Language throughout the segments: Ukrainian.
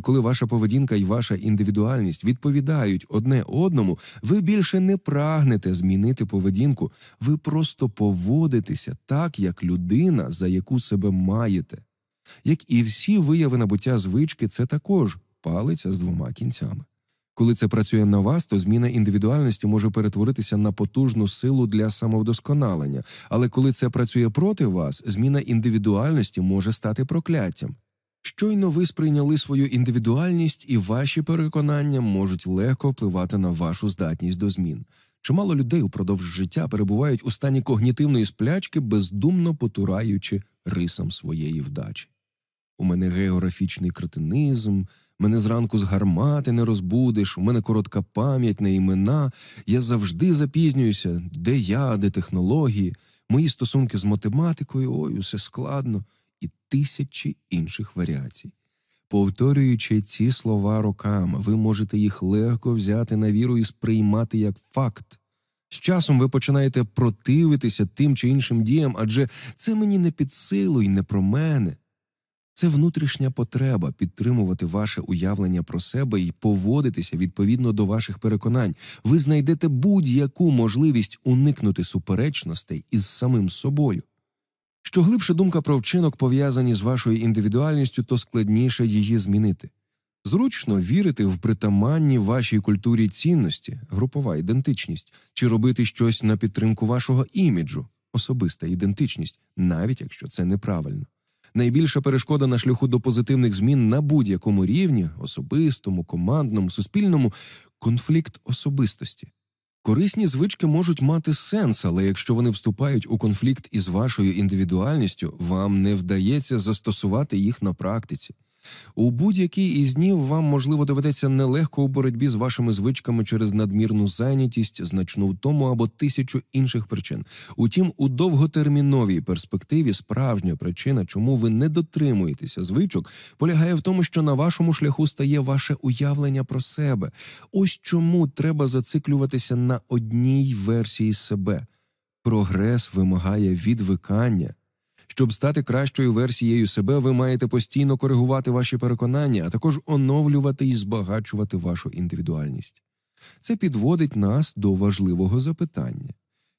коли ваша поведінка і ваша індивідуальність відповідають одне одному, ви більше не прагнете змінити поведінку, ви просто поводитеся так, як людина, за яку себе маєте. Як і всі вияви набуття звички, це також палиця з двома кінцями. Коли це працює на вас, то зміна індивідуальності може перетворитися на потужну силу для самовдосконалення, але коли це працює проти вас, зміна індивідуальності може стати прокляттям. Щойно ви сприйняли свою індивідуальність, і ваші переконання можуть легко впливати на вашу здатність до змін. Чимало людей упродовж життя перебувають у стані когнітивної сплячки, бездумно потураючи рисам своєї вдачі. У мене географічний кретинизм, мене зранку з гармати не розбудиш, у мене коротка пам'ять на імена, я завжди запізнююся, де я, де технології, мої стосунки з математикою, ой, усе складно тисячі інших варіацій. Повторюючи ці слова роками, ви можете їх легко взяти на віру і сприймати як факт. З часом ви починаєте противитися тим чи іншим діям, адже це мені не під силу і не про мене. Це внутрішня потреба підтримувати ваше уявлення про себе і поводитися відповідно до ваших переконань. Ви знайдете будь-яку можливість уникнути суперечностей із самим собою. Що глибше думка про вчинок пов'язані з вашою індивідуальністю, то складніше її змінити. Зручно вірити в притаманні вашій культурі цінності, групова ідентичність, чи робити щось на підтримку вашого іміджу, особиста ідентичність, навіть якщо це неправильно. Найбільша перешкода на шляху до позитивних змін на будь-якому рівні особистому, командному, суспільному конфлікт особистості. Корисні звички можуть мати сенс, але якщо вони вступають у конфлікт із вашою індивідуальністю, вам не вдається застосувати їх на практиці. У будь-який із днів вам, можливо, доведеться нелегко у боротьбі з вашими звичками через надмірну зайнятість, значну втому або тисячу інших причин. Утім, у довготерміновій перспективі справжня причина, чому ви не дотримуєтеся звичок, полягає в тому, що на вашому шляху стає ваше уявлення про себе. Ось чому треба зациклюватися на одній версії себе. Прогрес вимагає відвикання. Щоб стати кращою версією себе, ви маєте постійно коригувати ваші переконання, а також оновлювати і збагачувати вашу індивідуальність. Це підводить нас до важливого запитання.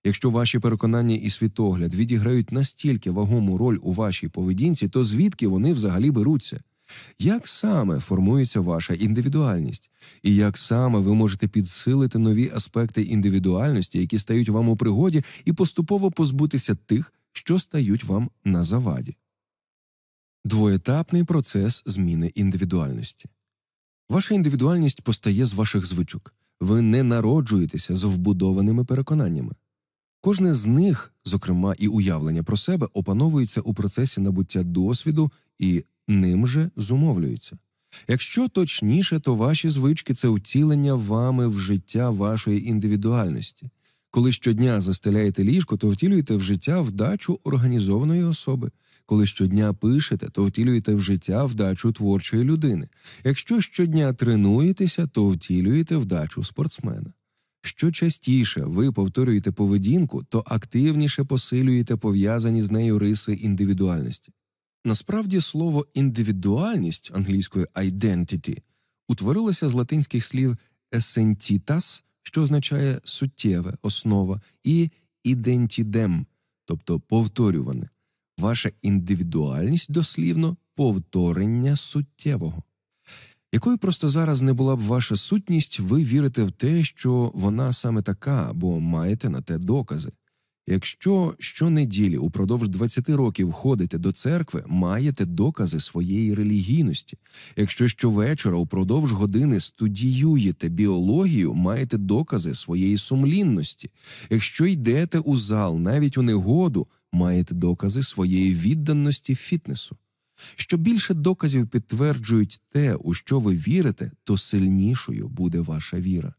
Якщо ваші переконання і світогляд відіграють настільки вагому роль у вашій поведінці, то звідки вони взагалі беруться? Як саме формується ваша індивідуальність, і як саме ви можете підсилити нові аспекти індивідуальності, які стають вам у пригоді, і поступово позбутися тих, що стають вам на заваді. Двоетапний процес зміни індивідуальності. Ваша індивідуальність постає з ваших звичок. Ви не народжуєтеся з вбудованими переконаннями. Кожне з них, зокрема і уявлення про себе, опановується у процесі набуття досвіду і ним же зумовлюється. Якщо точніше, то ваші звички це утілення вами в життя вашої індивідуальності. Коли щодня застеляєте ліжко, то втілюєте в життя вдачу організованої особи. Коли щодня пишете, то втілюєте в життя вдачу творчої людини. Якщо щодня тренуєтеся, то втілюєте вдачу спортсмена. Що частіше ви повторюєте поведінку, то активніше посилюєте пов'язані з нею риси індивідуальності. Насправді слово індивідуальність англійської identity утворилося з латинських слів essentitas, що означає суттєве, основа, і ідентідем, тобто повторюване. Ваша індивідуальність дослівно повторення суттєвого. Якою просто зараз не була б ваша сутність, ви вірите в те, що вона саме така, бо маєте на те докази. Якщо щонеділі упродовж 20 років ходите до церкви, маєте докази своєї релігійності. Якщо щовечора упродовж години студіюєте біологію, маєте докази своєї сумлінності. Якщо йдете у зал навіть у негоду, маєте докази своєї відданості фітнесу. Що більше доказів підтверджують те, у що ви вірите, то сильнішою буде ваша віра.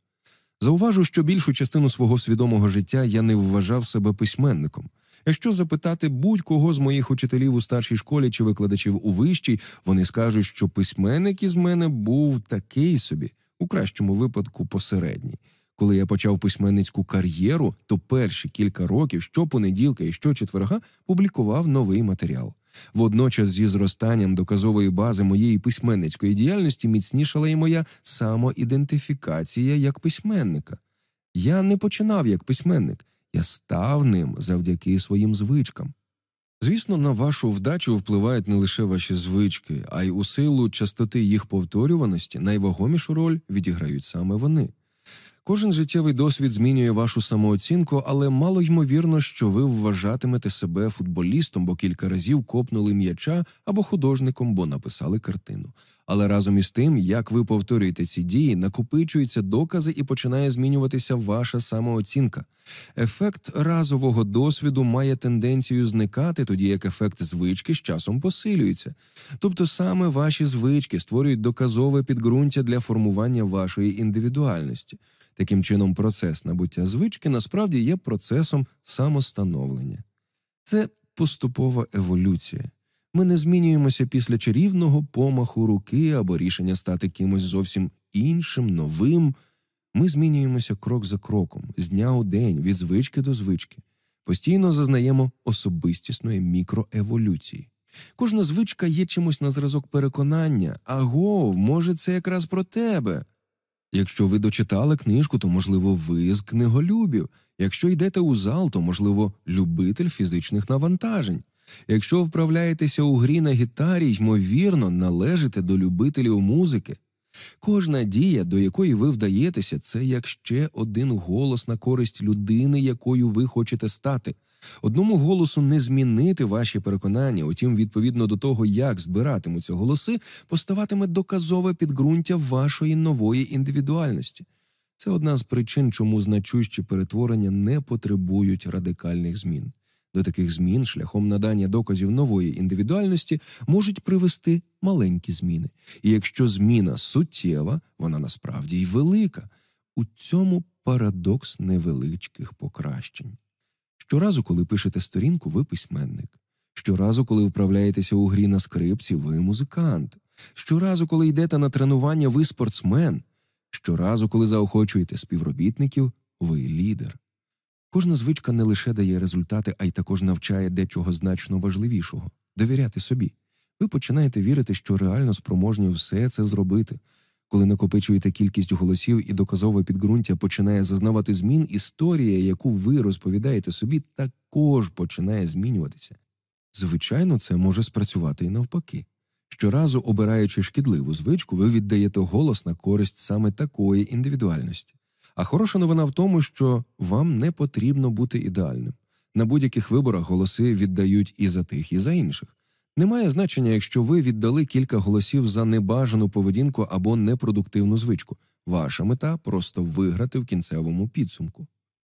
Зауважу, що більшу частину свого свідомого життя я не вважав себе письменником. Якщо запитати будь-кого з моїх учителів у старшій школі чи викладачів у вищій, вони скажуть, що письменник із мене був такий собі, у кращому випадку посередній. Коли я почав письменницьку кар'єру, то перші кілька років щопонеділка і щочетверга публікував новий матеріал. Водночас, зі зростанням доказової бази моєї письменницької діяльності міцнішала і моя самоідентифікація як письменника. Я не починав як письменник, я став ним завдяки своїм звичкам. Звісно, на вашу вдачу впливають не лише ваші звички, а й у силу частоти їх повторюваності найвагомішу роль відіграють саме вони. Кожен життєвий досвід змінює вашу самооцінку, але мало ймовірно, що ви вважатимете себе футболістом, бо кілька разів копнули м'яча або художником, бо написали картину. Але разом із тим, як ви повторюєте ці дії, накопичуються докази і починає змінюватися ваша самооцінка. Ефект разового досвіду має тенденцію зникати, тоді як ефект звички з часом посилюється. Тобто саме ваші звички створюють доказове підґрунтя для формування вашої індивідуальності. Таким чином, процес набуття звички насправді є процесом самостановлення. Це поступова еволюція. Ми не змінюємося після чарівного помаху руки або рішення стати кимось зовсім іншим, новим. Ми змінюємося крок за кроком, з дня у день, від звички до звички. Постійно зазнаємо особистісної мікроеволюції. Кожна звичка є чимось на зразок переконання, агов, може, це якраз про тебе. Якщо ви дочитали книжку, то, можливо, ви з книголюбів. Якщо йдете у зал, то, можливо, любитель фізичних навантажень. Якщо вправляєтеся у грі на гітарі, ймовірно, належите до любителів музики. Кожна дія, до якої ви вдаєтеся, це як ще один голос на користь людини, якою ви хочете стати. Одному голосу не змінити ваші переконання, утім, відповідно до того, як збиратимуться голоси, поставатиме доказове підґрунтя вашої нової індивідуальності. Це одна з причин, чому значущі перетворення не потребують радикальних змін. До таких змін шляхом надання доказів нової індивідуальності можуть привести маленькі зміни. І якщо зміна суттєва, вона насправді й велика. У цьому парадокс невеличких покращень. Щоразу, коли пишете сторінку, ви письменник. Щоразу, коли вправляєтеся у грі на скрипці, ви музикант. Щоразу, коли йдете на тренування, ви спортсмен. Щоразу, коли заохочуєте співробітників, ви лідер. Кожна звичка не лише дає результати, а й також навчає дечого значно важливішого довіряти собі. Ви починаєте вірити, що реально спроможні все це зробити. Коли накопичуєте кількість голосів і доказове підґрунтя починає зазнавати змін, історія, яку ви розповідаєте собі, також починає змінюватися. Звичайно, це може спрацювати і навпаки. Щоразу, обираючи шкідливу звичку, ви віддаєте голос на користь саме такої індивідуальності. А хороша новина в тому, що вам не потрібно бути ідеальним. На будь-яких виборах голоси віддають і за тих, і за інших. Немає значення, якщо ви віддали кілька голосів за небажану поведінку або непродуктивну звичку. Ваша мета просто виграти в кінцевому підсумку.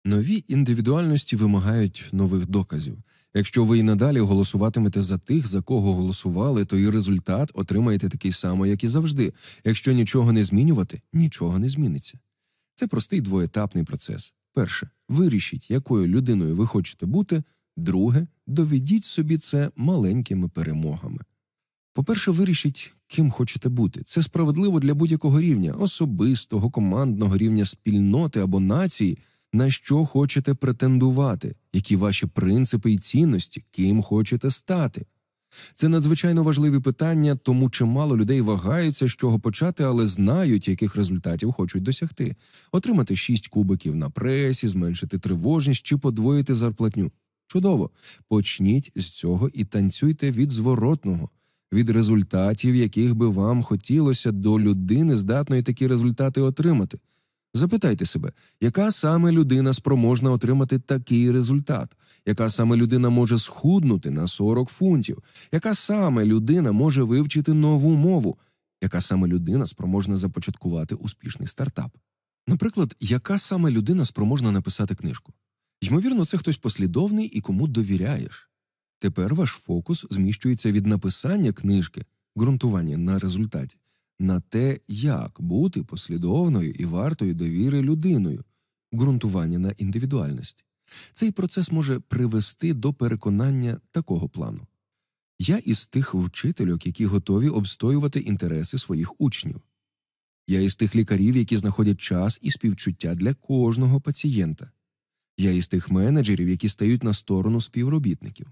Нові індивідуальності вимагають нових доказів. Якщо ви і надалі голосуватимете за тих, за кого голосували, то і результат отримаєте такий самий, як і завжди. Якщо нічого не змінювати, нічого не зміниться. Це простий двоетапний процес. Перше, вирішіть, якою людиною ви хочете бути. Друге, доведіть собі це маленькими перемогами. По-перше, вирішіть, ким хочете бути. Це справедливо для будь-якого рівня, особистого, командного рівня спільноти або нації, на що хочете претендувати, які ваші принципи і цінності, ким хочете стати. Це надзвичайно важливі питання, тому чимало людей вагаються, з чого почати, але знають, яких результатів хочуть досягти: отримати шість кубиків на пресі, зменшити тривожність чи подвоїти зарплатню. Чудово, почніть з цього і танцюйте від зворотного, від результатів, яких би вам хотілося до людини, здатної такі результати отримати. Запитайте себе, яка саме людина спроможна отримати такий результат, яка саме людина може схуднути на 40 фунтів, яка саме людина може вивчити нову мову, яка саме людина спроможна започаткувати успішний стартап. Наприклад, яка саме людина спроможна написати книжку? Ймовірно, це хтось послідовний і кому довіряєш. Тепер ваш фокус зміщується від написання книжки, ґрунтування на результаті, на те, як бути послідовною і вартою довіри людиною, ґрунтування на індивідуальності. Цей процес може привести до переконання такого плану. Я із тих вчительок, які готові обстоювати інтереси своїх учнів. Я із тих лікарів, які знаходять час і співчуття для кожного пацієнта. Я із тих менеджерів, які стають на сторону співробітників.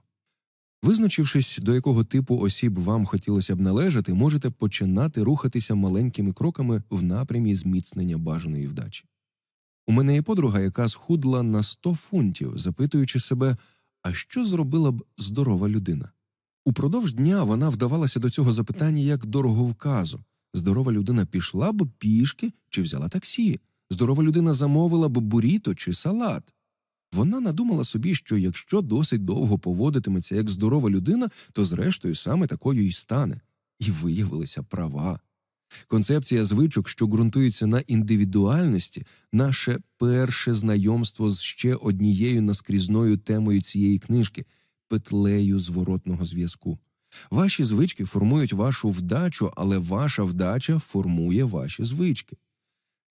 Визначившись, до якого типу осіб вам хотілося б належати, можете починати рухатися маленькими кроками в напрямі зміцнення бажаної вдачі. У мене є подруга, яка схудла на 100 фунтів, запитуючи себе, а що зробила б здорова людина? Упродовж дня вона вдавалася до цього запитання як дороговказу. Здорова людина пішла б пішки чи взяла таксі. Здорова людина замовила б буріто чи салат. Вона надумала собі, що якщо досить довго поводитиметься як здорова людина, то зрештою саме такою і стане, і виявилася права. Концепція звичок, що ґрунтується на індивідуальності, наше перше знайомство з ще однією наскрізною темою цієї книжки петлею зворотного зв'язку. Ваші звички формують вашу вдачу, але ваша вдача формує ваші звички.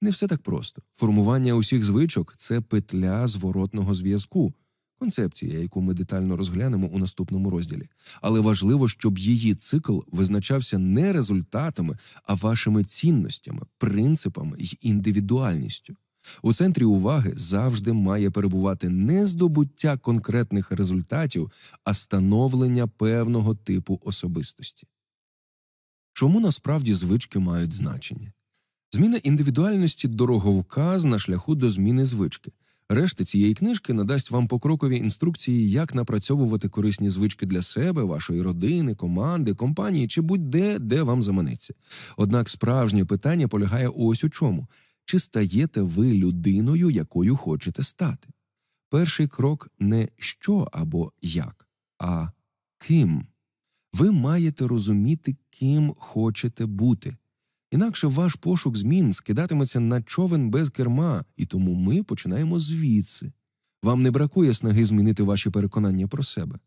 Не все так просто. Формування усіх звичок це петля зворотного зв'язку, концепція, яку ми детально розглянемо у наступному розділі. Але важливо, щоб її цикл визначався не результатами, а вашими цінностями, принципами й індивідуальністю. У центрі уваги завжди має перебувати не здобуття конкретних результатів, а становлення певного типу особистості. Чому насправді звички мають значення? Зміна індивідуальності дороговказ на шляху до зміни звички. Решта цієї книжки надасть вам покрокові інструкції, як напрацьовувати корисні звички для себе, вашої родини, команди, компанії чи будь-де, де вам заманеться. Однак справжнє питання полягає ось у чому чи стаєте ви людиною, якою хочете стати. Перший крок не що або як, а ким. Ви маєте розуміти, ким хочете бути. Інакше ваш пошук змін скидатиметься на човен без керма, і тому ми починаємо звідси. Вам не бракує снаги змінити ваші переконання про себе.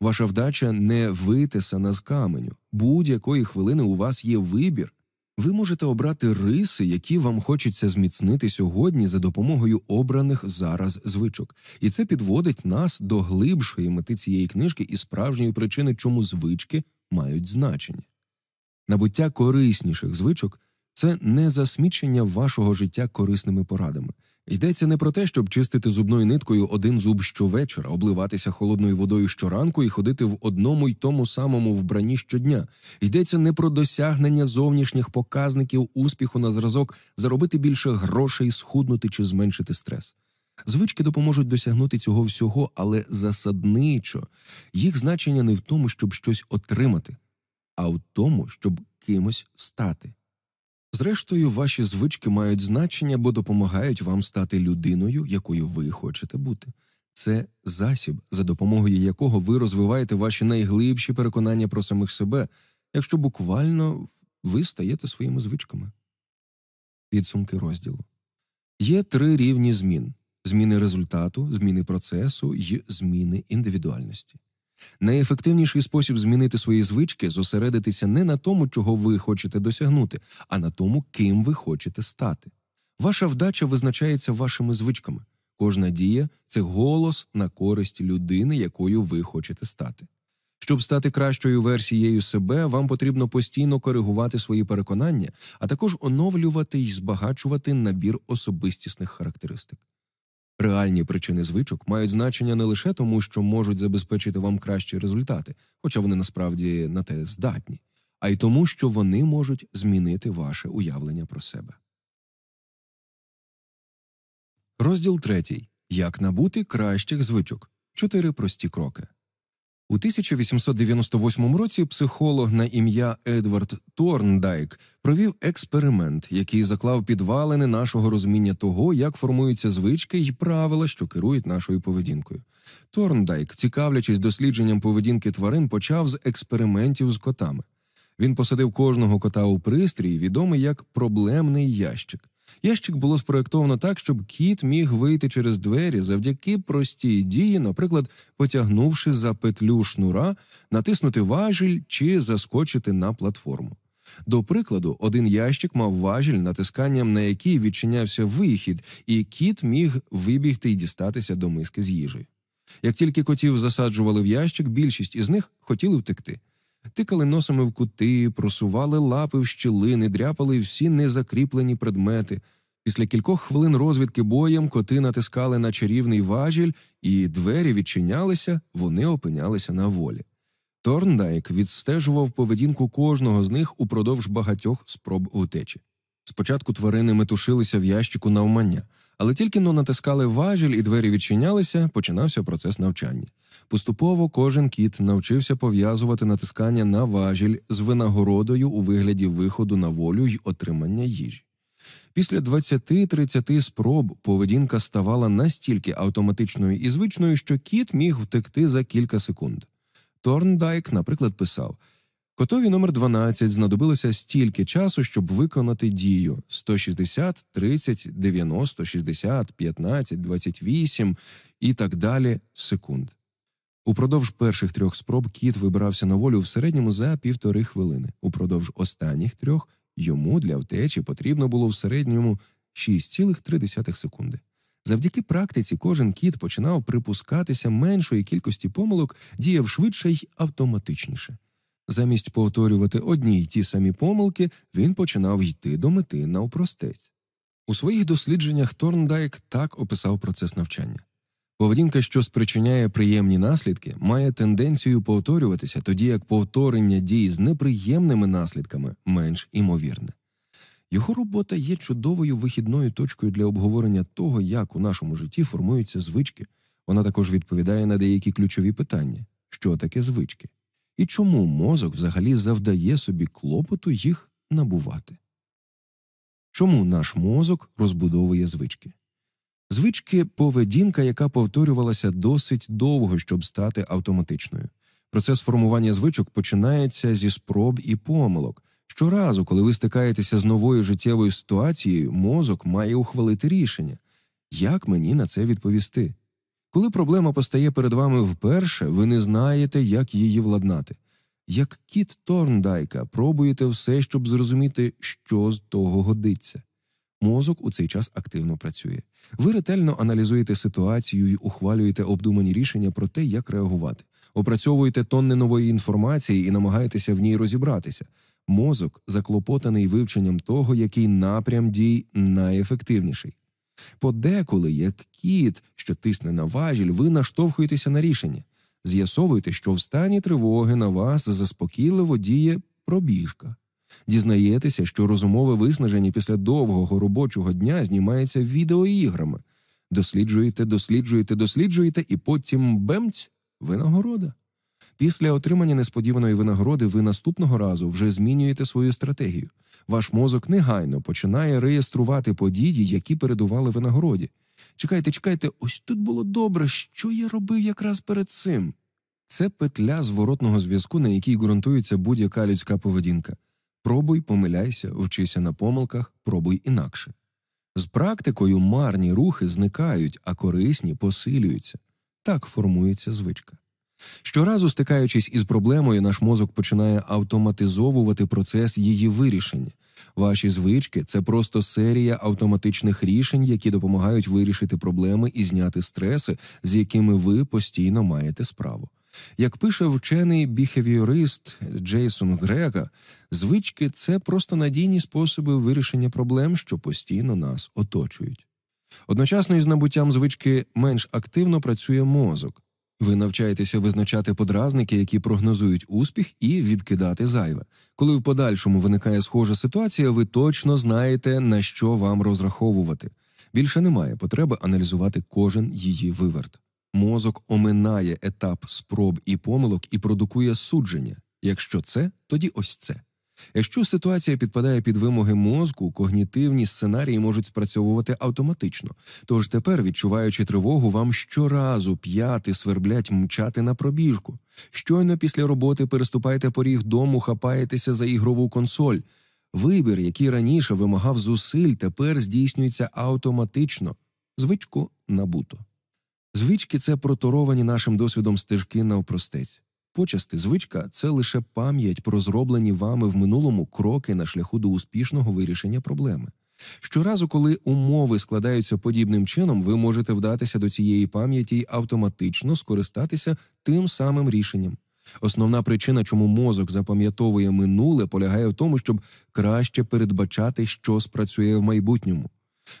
Ваша вдача не витисана з каменю. Будь-якої хвилини у вас є вибір. Ви можете обрати риси, які вам хочеться зміцнити сьогодні за допомогою обраних зараз звичок, і це підводить нас до глибшої мети цієї книжки і справжньої причини, чому звички мають значення. Набуття корисніших звичок це не засмічення вашого життя корисними порадами. Йдеться не про те, щоб чистити зубною ниткою один зуб щовечора, обливатися холодною водою щоранку і ходити в одному й тому самому вбранні щодня. Йдеться не про досягнення зовнішніх показників успіху на зразок, заробити більше грошей, схуднути чи зменшити стрес. Звички допоможуть досягнути цього всього, але засадничо їх значення не в тому, щоб щось отримати, а в тому, щоб кимось стати. Зрештою, ваші звички мають значення, бо допомагають вам стати людиною, якою ви хочете бути. Це засіб, за допомогою якого ви розвиваєте ваші найглибші переконання про самих себе, якщо буквально ви стаєте своїми звичками. Підсумки розділу є три рівні змін: зміни результату, зміни процесу й зміни індивідуальності. Найефективніший спосіб змінити свої звички зосередитися не на тому, чого ви хочете досягнути, а на тому, ким ви хочете стати. Ваша вдача визначається вашими звичками. Кожна дія це голос на користь людини, якою ви хочете стати. Щоб стати кращою версією себе, вам потрібно постійно коригувати свої переконання, а також оновлювати й збагачувати набір особистісних характеристик. Реальні причини звичок мають значення не лише тому, що можуть забезпечити вам кращі результати, хоча вони насправді на те здатні, а й тому, що вони можуть змінити ваше уявлення про себе. Розділ третій. Як набути кращих звичок. Чотири прості кроки. У 1898 році психолог на ім'я Едвард Торндайк провів експеримент, який заклав підвалини нашого розуміння того, як формуються звички й правила, що керують нашою поведінкою. Торндайк, цікавлячись дослідженням поведінки тварин, почав з експериментів з котами. Він посадив кожного кота у пристрій, відомий як проблемний ящик. Ящик було спроєктовано так, щоб кіт міг вийти через двері завдяки простій дії, наприклад, потягнувши за петлю шнура, натиснути важіль чи заскочити на платформу. До прикладу, один ящик мав важіль, натисканням на який відчинявся вихід, і кіт міг вибігти і дістатися до миски з їжею. Як тільки котів засаджували в ящик, більшість із них хотіли втекти. Тикали носами в кути, просували лапи в щілини, дряпали всі незакріплені предмети. Після кількох хвилин розвідки боєм коти натискали на чарівний важіль, і двері відчинялися, вони опинялися на волі. Торндайк відстежував поведінку кожного з них упродовж багатьох спроб утечі. Спочатку тварини метушилися в ящику навмання, але тільки но натискали важіль і двері відчинялися, починався процес навчання. Поступово кожен кіт навчився пов'язувати натискання на важіль з винагородою у вигляді виходу на волю й отримання їжі. Після 20-30 спроб поведінка ставала настільки автоматичною і звичною, що кіт міг втекти за кілька секунд. Торндайк, наприклад, писав. Котові номер 12 знадобилося стільки часу, щоб виконати дію 160, 30, 90, 60, 15, 28 і так далі секунд. Упродовж перших трьох спроб кіт вибирався на волю в середньому за півтори хвилини. Упродовж останніх трьох йому для втечі потрібно було в середньому 6,3 секунди. Завдяки практиці кожен кіт починав припускатися меншої кількості помилок, діяв швидше й автоматичніше. Замість повторювати одні й ті самі помилки, він починав йти до мети навпростець. У своїх дослідженнях Торндайк так описав процес навчання. Поведінка, що спричиняє приємні наслідки, має тенденцію повторюватися, тоді як повторення дій з неприємними наслідками менш імовірне. Його робота є чудовою вихідною точкою для обговорення того, як у нашому житті формуються звички. Вона також відповідає на деякі ключові питання, що таке звички, і чому мозок взагалі завдає собі клопоту їх набувати. Чому наш мозок розбудовує звички? Звички поведінка, яка повторювалася досить довго, щоб стати автоматичною. Процес формування звичок починається зі спроб і помилок. Щоразу, коли ви стикаєтеся з новою життєвою ситуацією, мозок має ухвалити рішення, як мені на це відповісти. Коли проблема постає перед вами вперше, ви не знаєте, як її владнати. Як кіт Торндайка, пробуєте все, щоб зрозуміти, що з того годиться. Мозок у цей час активно працює. Ви ретельно аналізуєте ситуацію і ухвалюєте обдумані рішення про те, як реагувати, опрацьовуєте тонни нової інформації і намагаєтеся в ній розібратися. Мозок заклопотаний вивченням того, який напрям дій найефективніший. Подеколи, як кіт, що тисне на важіль, ви наштовхуєтеся на рішення, з'ясовуєте, що в стані тривоги на вас заспокійливо діє пробіжка. Дізнаєтеся, що розумове виснаження після довгого робочого дня знімається відеоіграми. Досліджуєте, досліджуєте, досліджуєте, і потім бемць винагорода. Після отримання несподіваної винагороди ви наступного разу вже змінюєте свою стратегію. Ваш мозок негайно починає реєструвати події, які передували винагороді. Чекайте, чекайте, ось тут було добре. Що я робив якраз перед цим? Це петля зворотного зв'язку, на якій ґрунтується будь-яка людська поведінка. Пробуй, помиляйся, вчися на помилках, пробуй інакше. З практикою марні рухи зникають, а корисні посилюються. Так формується звичка. Щоразу стикаючись із проблемою, наш мозок починає автоматизовувати процес її вирішення. Ваші звички це просто серія автоматичних рішень, які допомагають вирішити проблеми і зняти стреси, з якими ви постійно маєте справу. Як пише вчений біхевіорист Джейсон Грега, звички це просто надійні способи вирішення проблем, що постійно нас оточують. Одночасно із набуттям звички менш активно працює мозок. Ви навчаєтеся визначати подразники, які прогнозують успіх, і відкидати зайве. Коли в подальшому виникає схожа ситуація, ви точно знаєте, на що вам розраховувати. Більше немає потреби аналізувати кожен її виверт. Мозок оминає етап спроб і помилок і продукує судження. Якщо це, тоді ось це. Якщо ситуація підпадає під вимоги мозку, когнітивні сценарії можуть спрацьовувати автоматично. Тож тепер, відчуваючи тривогу, вам щоразу п'яти сверблять мчати на пробіжку. Щойно після роботи переступаєте поріг дому, хапаєтеся за ігрову консоль. Вибір, який раніше вимагав зусиль, тепер здійснюється автоматично. Звичку набуто. Звички це проторовані нашим досвідом стежки навпростець. Почасти звичка це лише пам'ять про зроблені вами в минулому кроки на шляху до успішного вирішення проблеми. Щоразу, коли умови складаються подібним чином, ви можете вдатися до цієї пам'яті й автоматично скористатися тим самим рішенням. Основна причина, чому мозок запам'ятовує минуле, полягає в тому, щоб краще передбачати, що спрацює в майбутньому.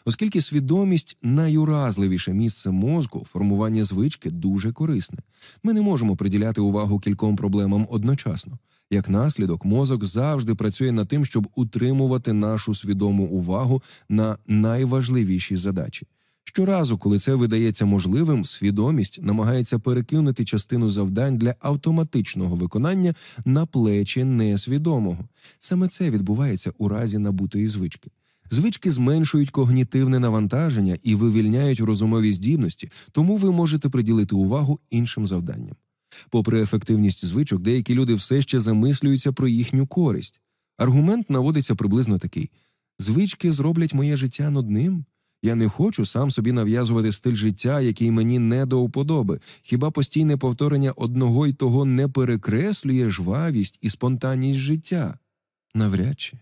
Оскільки свідомість найуразливіше місце мозку, формування звички дуже корисне. Ми не можемо приділяти увагу кільком проблемам одночасно. Як наслідок, мозок завжди працює над тим, щоб утримувати нашу свідому увагу на найважливіші задачі. Щоразу, коли це видається можливим, свідомість намагається перекинути частину завдань для автоматичного виконання на плечі несвідомого. Саме це відбувається у разі набутої звички. Звички зменшують когнітивне навантаження і вивільняють розумові здібності, тому ви можете приділити увагу іншим завданням. Попри ефективність звичок, деякі люди все ще замислюються про їхню користь. Аргумент наводиться приблизно такий: звички зроблять моє життя нудним. Я не хочу сам собі нав'язувати стиль життя, який мені не до вподоби. Хіба постійне повторення одного й того не перекреслює жвавість і спонтанність життя? Навряд чи.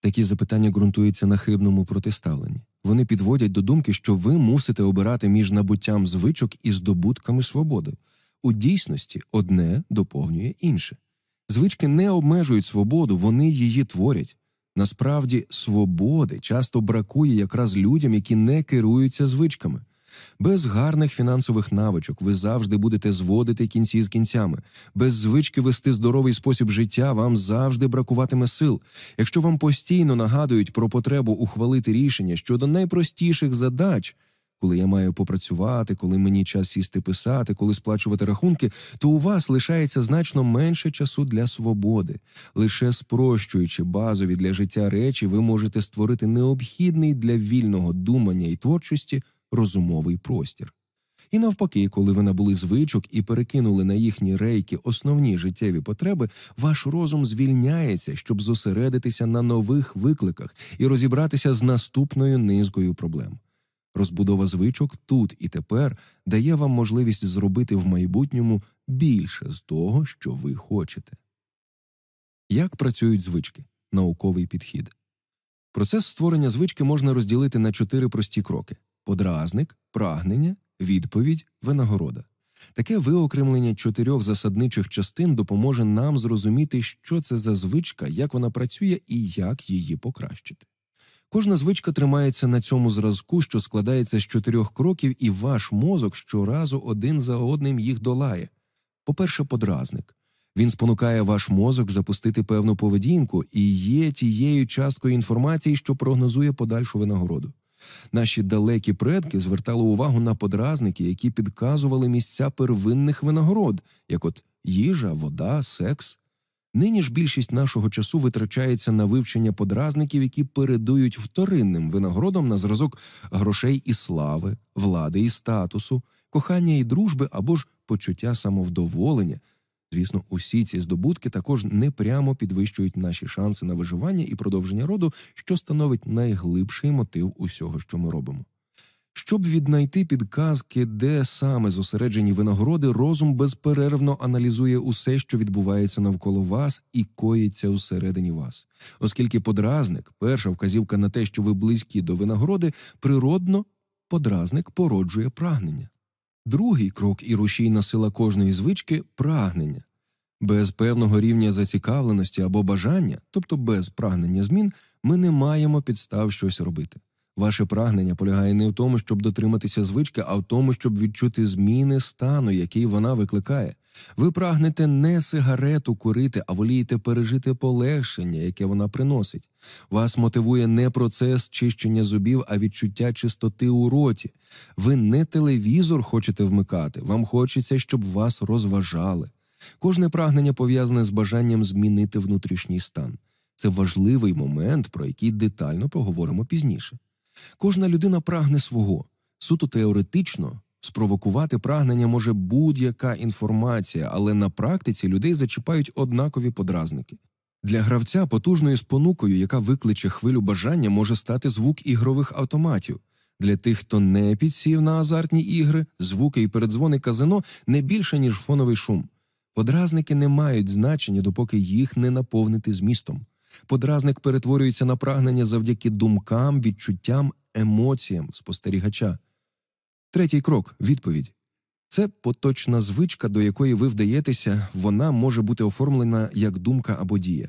Такі запитання ґрунтуються на хибному протиставленні. Вони підводять до думки, що ви мусите обирати між набуттям звичок і здобутками свободи. У дійсності одне доповнює інше. Звички не обмежують свободу, вони її творять. Насправді, свободи часто бракує якраз людям, які не керуються звичками. Без гарних фінансових навичок ви завжди будете зводити кінці з кінцями. Без звички вести здоровий спосіб життя вам завжди бракуватиме сил. Якщо вам постійно нагадують про потребу ухвалити рішення щодо найпростіших задач, коли я маю попрацювати, коли мені час сісти писати, коли сплачувати рахунки, то у вас лишається значно менше часу для свободи. Лише спрощуючи базові для життя речі, ви можете створити необхідний для вільного думання і творчості розумовий простір. І навпаки, коли ви набули звичок і перекинули на їхні рейки основні життєві потреби, ваш розум звільняється, щоб зосередитися на нових викликах і розібратися з наступною низкою проблем. Розбудова звичок тут і тепер дає вам можливість зробити в майбутньому більше з того, що ви хочете. Як працюють звички? Науковий підхід. Процес створення звички можна розділити на чотири прості кроки подразник, прагнення, відповідь, винагорода. Таке виокремлення чотирьох засадничих частин допоможе нам зрозуміти, що це за звичка, як вона працює і як її покращити. Кожна звичка тримається на цьому зразку, що складається з чотирьох кроків, і ваш мозок щоразу один за одним їх долає. По-перше, подразник. Він спонукає ваш мозок запустити певну поведінку і є тією часткою інформації, що прогнозує подальшу винагороду. Наші далекі предки звертали увагу на подразники, які підказували місця первинних винагород, як от їжа, вода, секс. Нині ж більшість нашого часу витрачається на вивчення подразників, які передують вторинним винагородам на зразок грошей і слави, влади і статусу, кохання і дружби або ж почуття самовдоволення. Звісно, усі ці здобутки також непрямо підвищують наші шанси на виживання і продовження роду, що становить найглибший мотив усього, що ми робимо. Щоб віднайти підказки, де саме зосереджені винагороди, розум безперервно аналізує усе, що відбувається навколо вас і коїться усередині вас, оскільки подразник, перша вказівка на те, що ви близькі до винагороди, природно подразник породжує прагнення. Другий крок і рушійна сила кожної звички прагнення. Без певного рівня зацікавленості або бажання, тобто без прагнення змін, ми не маємо підстав щось робити. Ваше прагнення полягає не в тому, щоб дотриматися звички, а в тому, щоб відчути зміни стану, який вона викликає. Ви прагнете не сигарету курити, а волієте пережити полегшення, яке вона приносить. Вас мотивує не процес чищення зубів, а відчуття чистоти у роті. Ви не телевізор хочете вмикати, вам хочеться, щоб вас розважали. Кожне прагнення пов'язане з бажанням змінити внутрішній стан. Це важливий момент, про який детально поговоримо пізніше. Кожна людина прагне свого. Суто теоретично спровокувати прагнення може будь-яка інформація, але на практиці людей зачіпають однакові подразники. Для гравця потужною спонукою, яка викличе хвилю бажання, може стати звук ігрових автоматів. Для тих, хто не підсів на азартні ігри, звуки і передзвони казино не більше, ніж фоновий шум. Подразники не мають значення, допоки їх не наповнити змістом. Подразник перетворюється на прагнення завдяки думкам, відчуттям, емоціям спостерігача. Третій крок відповідь. Це поточна звичка, до якої ви вдаєтеся, вона може бути оформлена як думка або дія.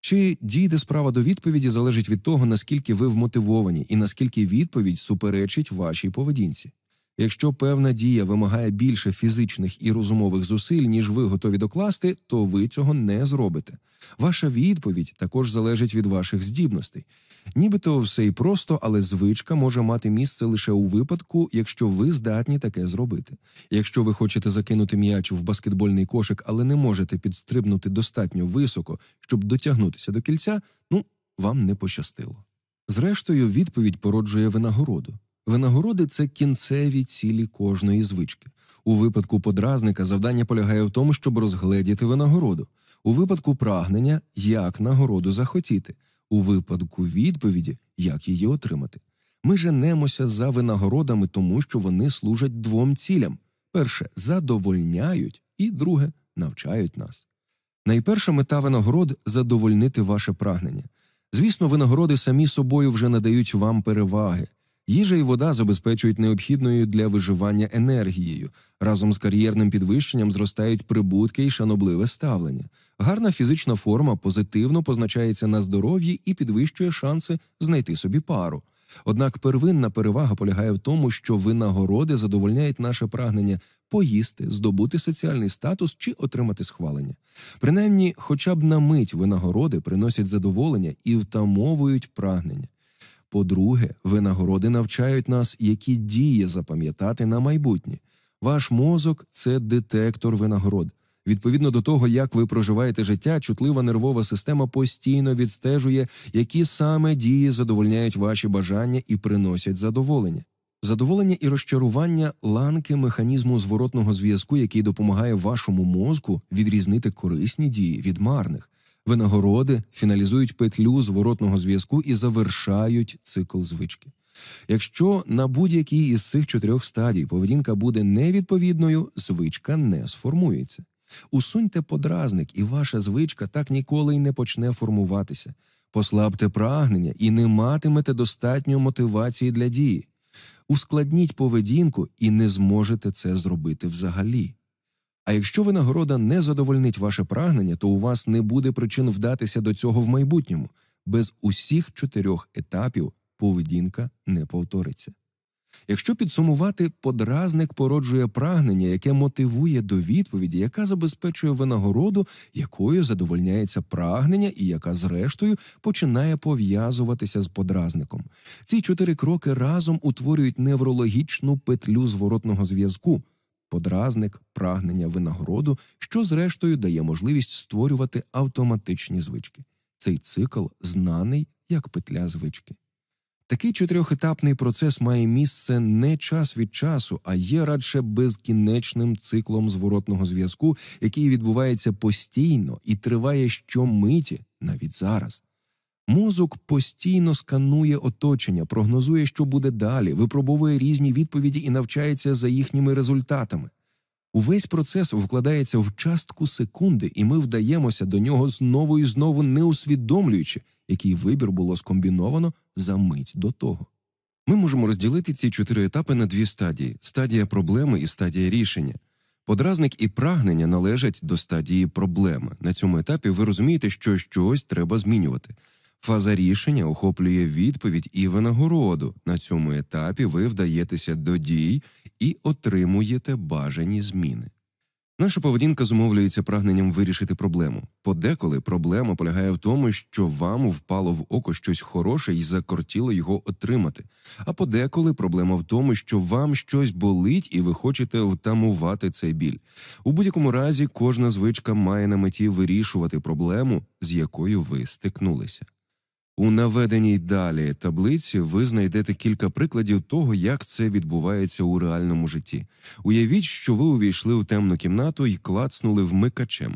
Чи дійде справа до відповіді залежить від того, наскільки ви вмотивовані і наскільки відповідь суперечить вашій поведінці. Якщо певна дія вимагає більше фізичних і розумових зусиль, ніж ви готові докласти, то ви цього не зробите. Ваша відповідь також залежить від ваших здібностей. Нібито все і просто, але звичка може мати місце лише у випадку, якщо ви здатні таке зробити. Якщо ви хочете закинути м'яч в баскетбольний кошик, але не можете підстрибнути достатньо високо, щоб дотягнутися до кільця, ну вам не пощастило. Зрештою, відповідь породжує винагороду. Винагороди це кінцеві цілі кожної звички. У випадку подразника завдання полягає в тому, щоб розгледіти винагороду. У випадку прагнення як нагороду захотіти, у випадку відповіді, як її отримати. Ми женемося за винагородами, тому що вони служать двом цілям: перше задовольняють, і друге навчають нас. Найперша мета винагород задовольнити ваше прагнення. Звісно, винагороди самі собою вже надають вам переваги. Їжа і вода забезпечують необхідною для виживання енергією. Разом з кар'єрним підвищенням зростають прибутки і шанобливе ставлення. Гарна фізична форма позитивно позначається на здоров'ї і підвищує шанси знайти собі пару. Однак первинна перевага полягає в тому, що винагороди задовольняють наше прагнення поїсти, здобути соціальний статус чи отримати схвалення. Принаймні, хоча б на мить винагороди приносять задоволення і втамовують прагнення. По-друге, винагороди навчають нас, які дії запам'ятати на майбутнє. Ваш мозок це детектор винагород. Відповідно до того, як ви проживаєте життя, чутлива нервова система постійно відстежує, які саме дії задовольняють ваші бажання і приносять задоволення. Задоволення і розчарування ланки механізму зворотного зв'язку, який допомагає вашому мозку відрізнити корисні дії від марних. Винагороди фіналізують петлю зворотного зв'язку і завершають цикл звички. Якщо на будь-якій із цих чотирьох стадій поведінка буде невідповідною, звичка не сформується. Усуньте подразник, і ваша звичка так ніколи й не почне формуватися. Послабте прагнення і не матимете достатньо мотивації для дії. Ускладніть поведінку і не зможете це зробити взагалі. А якщо винагорода не задовольнить ваше прагнення, то у вас не буде причин вдатися до цього в майбутньому. Без усіх чотирьох етапів поведінка не повториться. Якщо підсумувати, подразник породжує прагнення, яке мотивує до відповіді, яка забезпечує винагороду, якою задовольняється прагнення, і яка, зрештою, починає пов'язуватися з подразником. Ці чотири кроки разом утворюють неврологічну петлю зворотного зв'язку. Подразник, прагнення, винагороду, що зрештою дає можливість створювати автоматичні звички. Цей цикл знаний як петля звички. Такий чотирьохетапний процес має місце не час від часу, а є радше безкінечним циклом зворотного зв'язку, який відбувається постійно і триває щомиті, навіть зараз. Мозок постійно сканує оточення, прогнозує, що буде далі, випробовує різні відповіді і навчається за їхніми результатами. Увесь процес вкладається в частку секунди, і ми вдаємося до нього знову і знову, не усвідомлюючи, який вибір було скомбіновано за мить до того. Ми можемо розділити ці чотири етапи на дві стадії: стадія проблеми і стадія рішення. Подразник і прагнення належать до стадії проблеми. На цьому етапі ви розумієте, що щось треба змінювати. Фаза рішення охоплює відповідь і винагороду. На цьому етапі ви вдаєтеся до дій і отримуєте бажані зміни. Наша поведінка зумовлюється прагненням вирішити проблему. Подеколи проблема полягає в тому, що вам впало в око щось хороше і закортіло його отримати. А подеколи проблема в тому, що вам щось болить і ви хочете втамувати цей біль. У будь-якому разі кожна звичка має на меті вирішувати проблему, з якою ви стикнулися. У наведеній далі таблиці ви знайдете кілька прикладів того, як це відбувається у реальному житті. Уявіть, що ви увійшли в темну кімнату і клацнули вмикачем.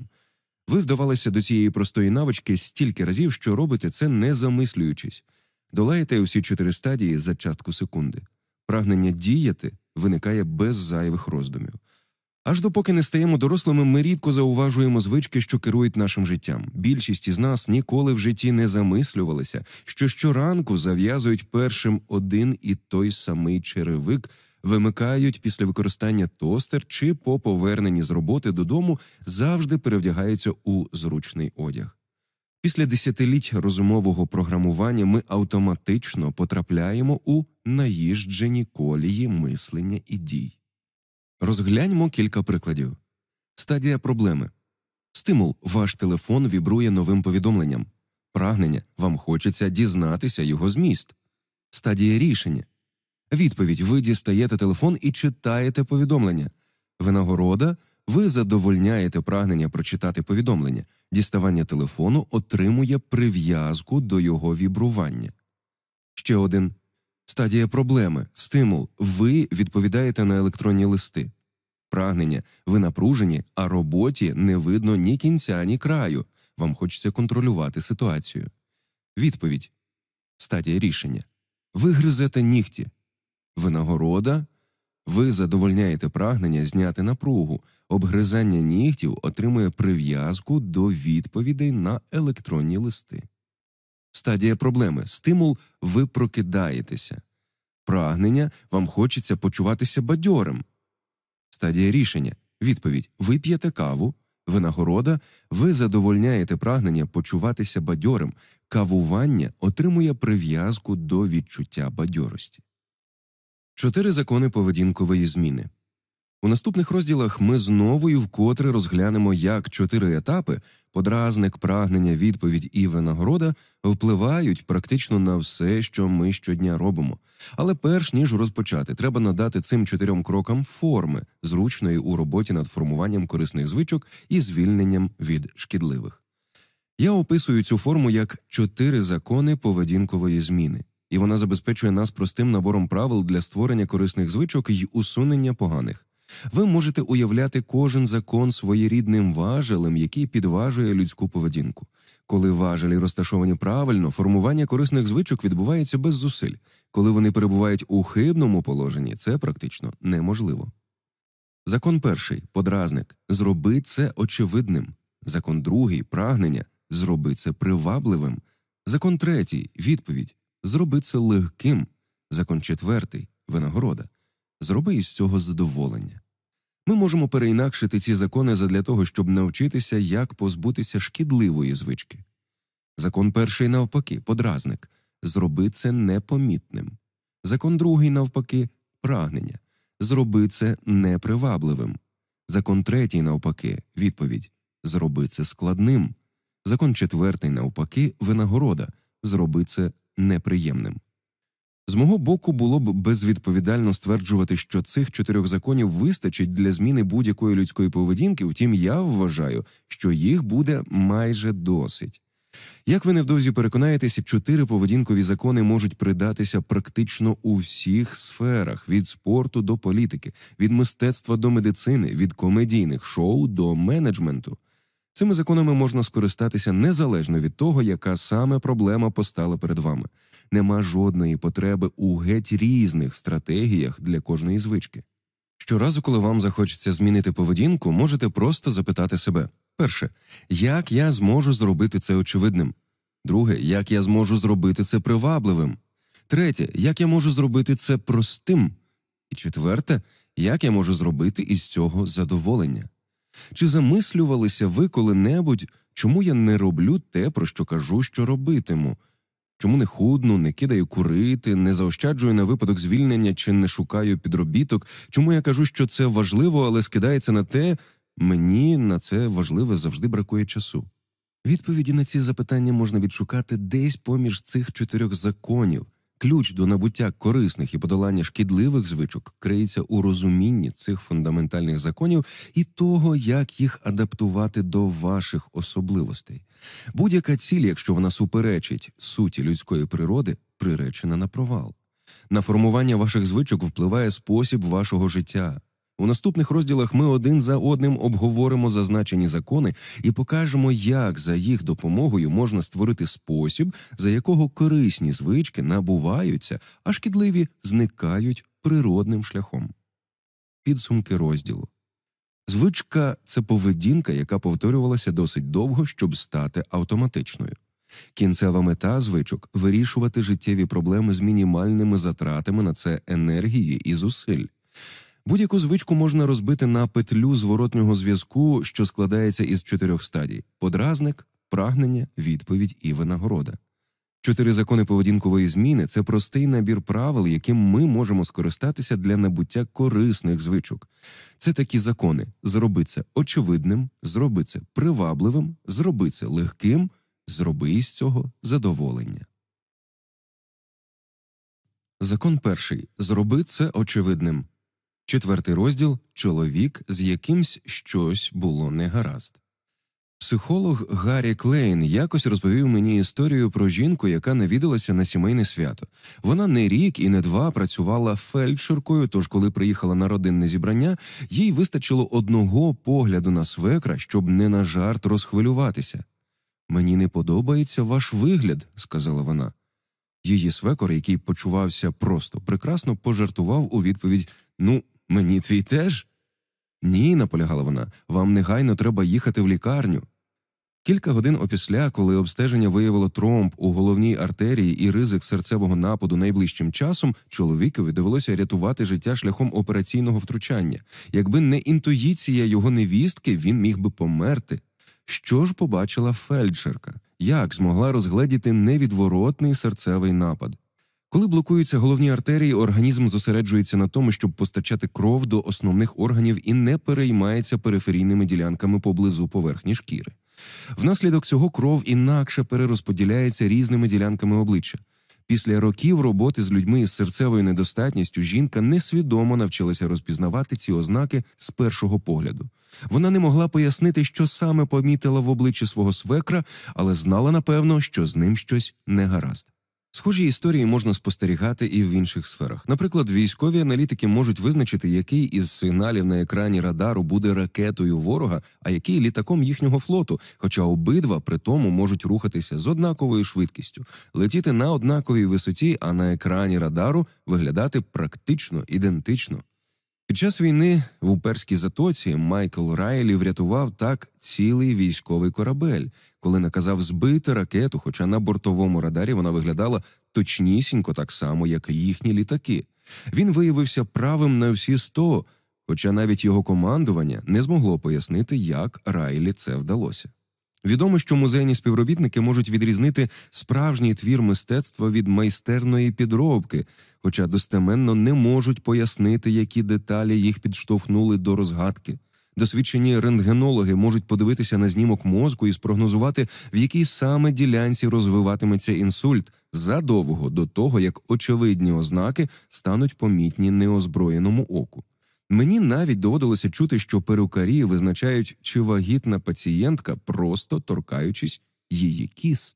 Ви вдавалися до цієї простої навички стільки разів, що робите це не замислюючись. Долаєте усі чотири стадії за частку секунди. Прагнення діяти виникає без зайвих роздумів. Аж допоки не стаємо дорослими, ми рідко зауважуємо звички, що керують нашим життям. Більшість із нас ніколи в житті не замислювалися, що щоранку зав'язують першим один і той самий черевик, вимикають після використання тостер чи по поверненні з роботи додому завжди перевдягаються у зручний одяг. Після десятиліть розумового програмування ми автоматично потрапляємо у наїжджені колії мислення і дій. Розгляньмо кілька прикладів. Стадія проблеми. Стимул ваш телефон вібрує новим повідомленням. Прагнення вам хочеться дізнатися його зміст. Стадія рішення. Відповідь ви дістаєте телефон і читаєте повідомлення. Винагорода ви задовольняєте прагнення прочитати повідомлення. Діставання телефону отримує прив'язку до його вібрування. Ще один стадія проблеми. Стимул. Ви відповідаєте на електронні листи. Прагнення. Ви напружені, а роботі не видно ні кінця, ні краю. Вам хочеться контролювати ситуацію. Відповідь. Стадія рішення. Ви гризете нігті. Винагорода. Ви задовольняєте прагнення зняти напругу. Обгризання нігтів отримує прив'язку до відповідей на електронні листи. Стадія проблеми. Стимул ви прокидаєтеся. Прагнення вам хочеться почуватися бадьорим. Стадія рішення. Відповідь ви п'єте каву. Винагорода ви задовольняєте прагнення почуватися бадьорим. Кавування отримує прив'язку до відчуття бадьорості. Чотири закони поведінкової зміни. У наступних розділах ми знову і вкотре розглянемо, як чотири етапи подразник, прагнення, відповідь і винагорода впливають практично на все, що ми щодня робимо. Але перш ніж розпочати, треба надати цим чотирьом крокам форми, зручної у роботі над формуванням корисних звичок і звільненням від шкідливих. Я описую цю форму як чотири закони поведінкової зміни, і вона забезпечує нас простим набором правил для створення корисних звичок і усунення поганих. Ви можете уявляти кожен закон своєрідним важелем, який підважує людську поведінку. Коли важелі розташовані правильно, формування корисних звичок відбувається без зусиль. Коли вони перебувають у хибному положенні, це практично неможливо. Закон перший подразник зроби це очевидним. Закон другий прагнення зроби це привабливим. Закон третій відповідь зроби це легким. Закон четвертий винагорода зроби із цього задоволення. Ми можемо переінакшити ці закони задля того, щоб навчитися, як позбутися шкідливої звички. Закон перший, навпаки, подразник зроби це непомітним. Закон другий, навпаки, прагнення зроби це непривабливим. Закон третій, навпаки, відповідь зроби це складним. Закон четвертий, навпаки, винагорода зроби це неприємним. З мого боку було б безвідповідально стверджувати, що цих чотирьох законів вистачить для зміни будь-якої людської поведінки, втім, я вважаю, що їх буде майже досить. Як ви невдовзі переконаєтеся, чотири поведінкові закони можуть придатися практично у всіх сферах: від спорту до політики, від мистецтва до медицини, від комедійних шоу до менеджменту. Цими законами можна скористатися незалежно від того, яка саме проблема постала перед вами. Нема жодної потреби у геть різних стратегіях для кожної звички. Щоразу, коли вам захочеться змінити поведінку, можете просто запитати себе. Перше, як я зможу зробити це очевидним, друге, як я зможу зробити це привабливим, третє, як я можу зробити це простим, і четверте, як я можу зробити із цього задоволення. Чи замислювалися ви коли-небудь, чому я не роблю те, про що кажу, що робитиму? Чому не худну, не кидаю курити, не заощаджую на випадок звільнення чи не шукаю підробіток? Чому я кажу, що це важливо, але скидається на те, мені на це важливе завжди бракує часу? Відповіді на ці запитання можна відшукати десь поміж цих чотирьох законів. Ключ до набуття корисних і подолання шкідливих звичок криється у розумінні цих фундаментальних законів і того, як їх адаптувати до ваших особливостей. Будь-яка ціль, якщо вона суперечить суті людської природи, приречена на провал. На формування ваших звичок впливає спосіб вашого життя. У наступних розділах ми один за одним обговоримо зазначені закони і покажемо, як за їх допомогою можна створити спосіб, за якого корисні звички набуваються, а шкідливі зникають природним шляхом. Підсумки розділу звичка це поведінка, яка повторювалася досить довго, щоб стати автоматичною. Кінцева мета звичок вирішувати життєві проблеми з мінімальними затратами на це енергії і зусиль. Будь-яку звичку можна розбити на петлю зворотнього зв'язку, що складається із чотирьох стадій: подразник, прагнення, відповідь і винагорода. Чотири закони поведінкової зміни це простий набір правил, яким ми можемо скористатися для набуття корисних звичок. Це такі закони: зроби це очевидним, зроби це привабливим, зроби це легким, зроби із цього задоволення. Закон перший зроби це очевидним. Четвертий розділ чоловік, з якимсь щось було негаразд. Психолог Гаррі Клейн якось розповів мені історію про жінку, яка навідалася на сімейне свято. Вона не рік і не два працювала фельдшеркою, тож, коли приїхала на родинне зібрання, їй вистачило одного погляду на свекра, щоб не на жарт розхвилюватися. Мені не подобається ваш вигляд, сказала вона. Її свекор, який почувався просто прекрасно, пожартував у відповідь Ну, мені твій теж. Ні, наполягала вона, вам негайно треба їхати в лікарню. Кілька годин опісля, коли обстеження виявило тромб у головній артерії і ризик серцевого нападу найближчим часом, чоловікові довелося рятувати життя шляхом операційного втручання. Якби не інтуїція його невістки, він міг би померти. Що ж побачила фельдшерка? Як змогла розгледіти невідворотний серцевий напад? Коли блокуються головні артерії, організм зосереджується на тому, щоб постачати кров до основних органів і не переймається периферійними ділянками поблизу поверхні шкіри. Внаслідок цього кров інакше перерозподіляється різними ділянками обличчя. Після років роботи з людьми із серцевою недостатністю жінка несвідомо навчилася розпізнавати ці ознаки з першого погляду. Вона не могла пояснити, що саме помітила в обличчі свого свекра, але знала напевно, що з ним щось не гаразд. Схожі історії можна спостерігати і в інших сферах. Наприклад, військові аналітики можуть визначити, який із сигналів на екрані радару буде ракетою ворога, а який літаком їхнього флоту, хоча обидва при тому можуть рухатися з однаковою швидкістю, летіти на однаковій висоті, а на екрані радару виглядати практично ідентично. Під час війни в уперській затоці Майкл Райлі врятував так цілий військовий корабель, коли наказав збити ракету, хоча на бортовому радарі вона виглядала точнісінько так само, як їхні літаки. Він виявився правим на всі сто, хоча навіть його командування не змогло пояснити, як Райлі це вдалося. Відомо, що музейні співробітники можуть відрізнити справжній твір мистецтва від майстерної підробки, хоча достеменно не можуть пояснити, які деталі їх підштовхнули до розгадки. Досвідчені рентгенологи можуть подивитися на знімок мозку і спрогнозувати, в якій саме ділянці розвиватиметься інсульт задовго до того, як очевидні ознаки стануть помітні неозброєному оку. Мені навіть доводилося чути, що перукарі визначають, чи вагітна пацієнтка, просто торкаючись її кіс.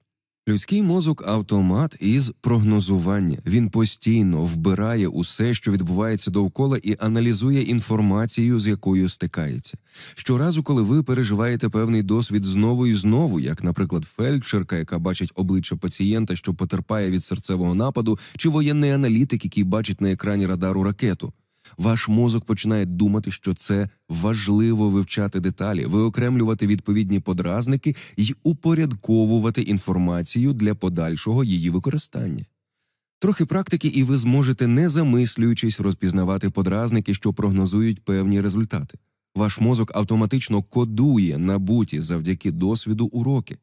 Людський мозок автомат із прогнозування. Він постійно вбирає усе, що відбувається довкола, і аналізує інформацію, з якою стикається. Щоразу, коли ви переживаєте певний досвід знову і знову, як, наприклад, фельдшерка, яка бачить обличчя пацієнта, що потерпає від серцевого нападу, чи воєнний аналітик, який бачить на екрані радару ракету ваш мозок починає думати, що це важливо вивчати деталі, виокремлювати відповідні подразники і упорядковувати інформацію для подальшого її використання. Трохи практики, і ви зможете, не замислюючись, розпізнавати подразники, що прогнозують певні результати. Ваш мозок автоматично кодує набуті завдяки досвіду уроки.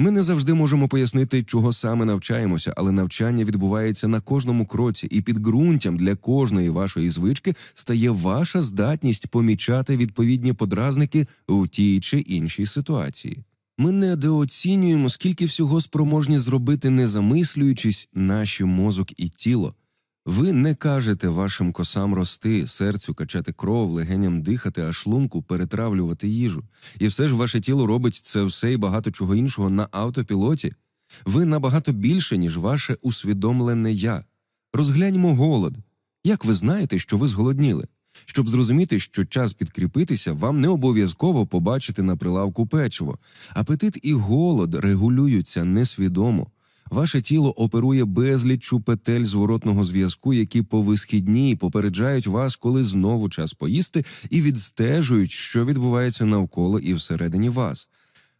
Ми не завжди можемо пояснити, чого саме навчаємося, але навчання відбувається на кожному кроці, і підґрунтям для кожної вашої звички стає ваша здатність помічати відповідні подразники в тій чи іншій ситуації. Ми недооцінюємо, скільки всього спроможні зробити, не замислюючись, наші мозок і тіло. Ви не кажете вашим косам рости, серцю качати кров, легеням дихати, а шлунку перетравлювати їжу. І все ж ваше тіло робить це все і багато чого іншого на автопілоті. Ви набагато більше, ніж ваше усвідомлене я. Розгляньмо голод. Як ви знаєте, що ви зголодніли? Щоб зрозуміти, що час підкріпитися, вам не обов'язково побачити на прилавку печиво. Апетит і голод регулюються несвідомо. Ваше тіло оперує безліччю петель зворотного зв'язку, які по висхідній попереджають вас, коли знову час поїсти, і відстежують, що відбувається навколо і всередині вас.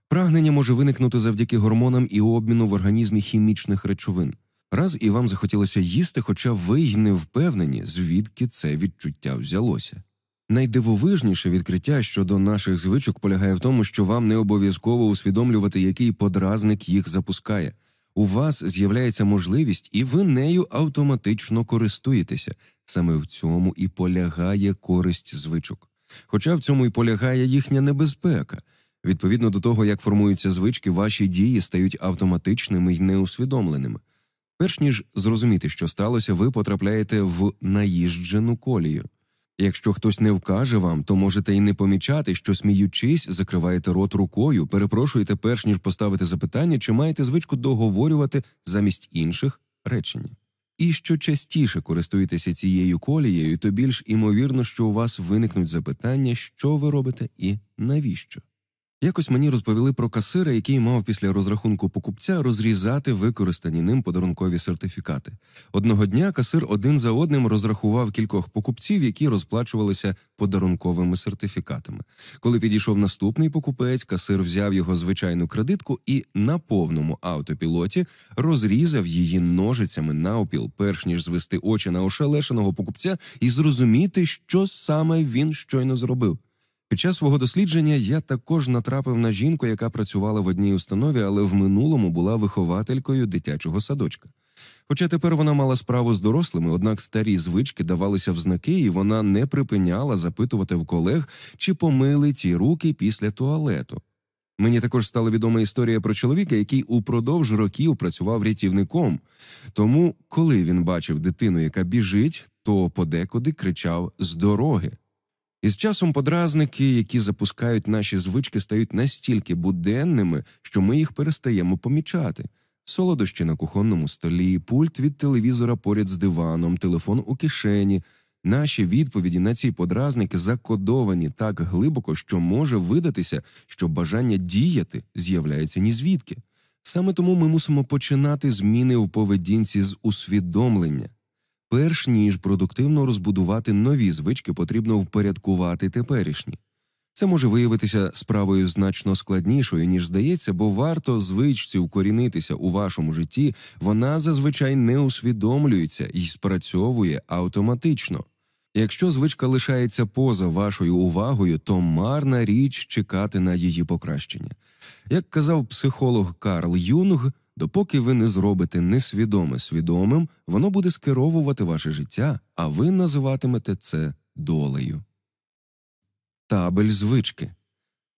Прагнення може виникнути завдяки гормонам і обміну в організмі хімічних речовин. Раз і вам захотілося їсти, хоча ви й не впевнені, звідки це відчуття взялося. Найдивовижніше відкриття щодо наших звичок полягає в тому, що вам не обов'язково усвідомлювати, який подразник їх запускає. У вас з'являється можливість, і ви нею автоматично користуєтеся. Саме в цьому і полягає користь звичок. Хоча в цьому і полягає їхня небезпека. Відповідно до того, як формуються звички, ваші дії стають автоматичними й неусвідомленими. Перш ніж зрозуміти, що сталося, ви потрапляєте в наїжджену колію. Якщо хтось не вкаже вам, то можете й не помічати, що сміючись, закриваєте рот рукою, перепрошуєте, перш ніж поставити запитання, чи маєте звичку договорювати замість інших речення. І що частіше користуєтеся цією колією, то більш імовірно, що у вас виникнуть запитання, що ви робите і навіщо. Якось мені розповіли про касира, який мав після розрахунку покупця розрізати використані ним подарункові сертифікати. Одного дня касир один за одним розрахував кількох покупців, які розплачувалися подарунковими сертифікатами. Коли підійшов наступний покупець, касир взяв його звичайну кредитку і на повному автопілоті розрізав її ножицями навпіл, перш ніж звести очі на ошелешеного покупця і зрозуміти, що саме він щойно зробив. Під час свого дослідження я також натрапив на жінку, яка працювала в одній установі, але в минулому була вихователькою дитячого садочка. Хоча тепер вона мала справу з дорослими, однак старі звички давалися в знаки, і вона не припиняла запитувати в колег, чи помили ті руки після туалету. Мені також стала відома історія про чоловіка, який упродовж років працював рятівником. Тому, коли він бачив дитину, яка біжить, то подекуди кричав з дороги. І з часом подразники, які запускають наші звички, стають настільки буденними, що ми їх перестаємо помічати. Солодощі на кухонному столі, пульт від телевізора поряд з диваном, телефон у кишені. Наші відповіді на ці подразники закодовані так глибоко, що може видатися, що бажання діяти з'являється ні звідки. Саме тому ми мусимо починати зміни в поведінці з усвідомлення. Перш ніж продуктивно розбудувати нові звички, потрібно впорядкувати теперішні. Це може виявитися справою значно складнішою, ніж здається, бо варто звичці вкорінитися у вашому житті, вона зазвичай не усвідомлюється і спрацьовує автоматично. Якщо звичка лишається поза вашою увагою, то марна річ чекати на її покращення. Як казав психолог Карл Юнг, Допоки ви не зробите несвідоме свідомим, воно буде скеровувати ваше життя, а ви називатимете це долею. Табель звички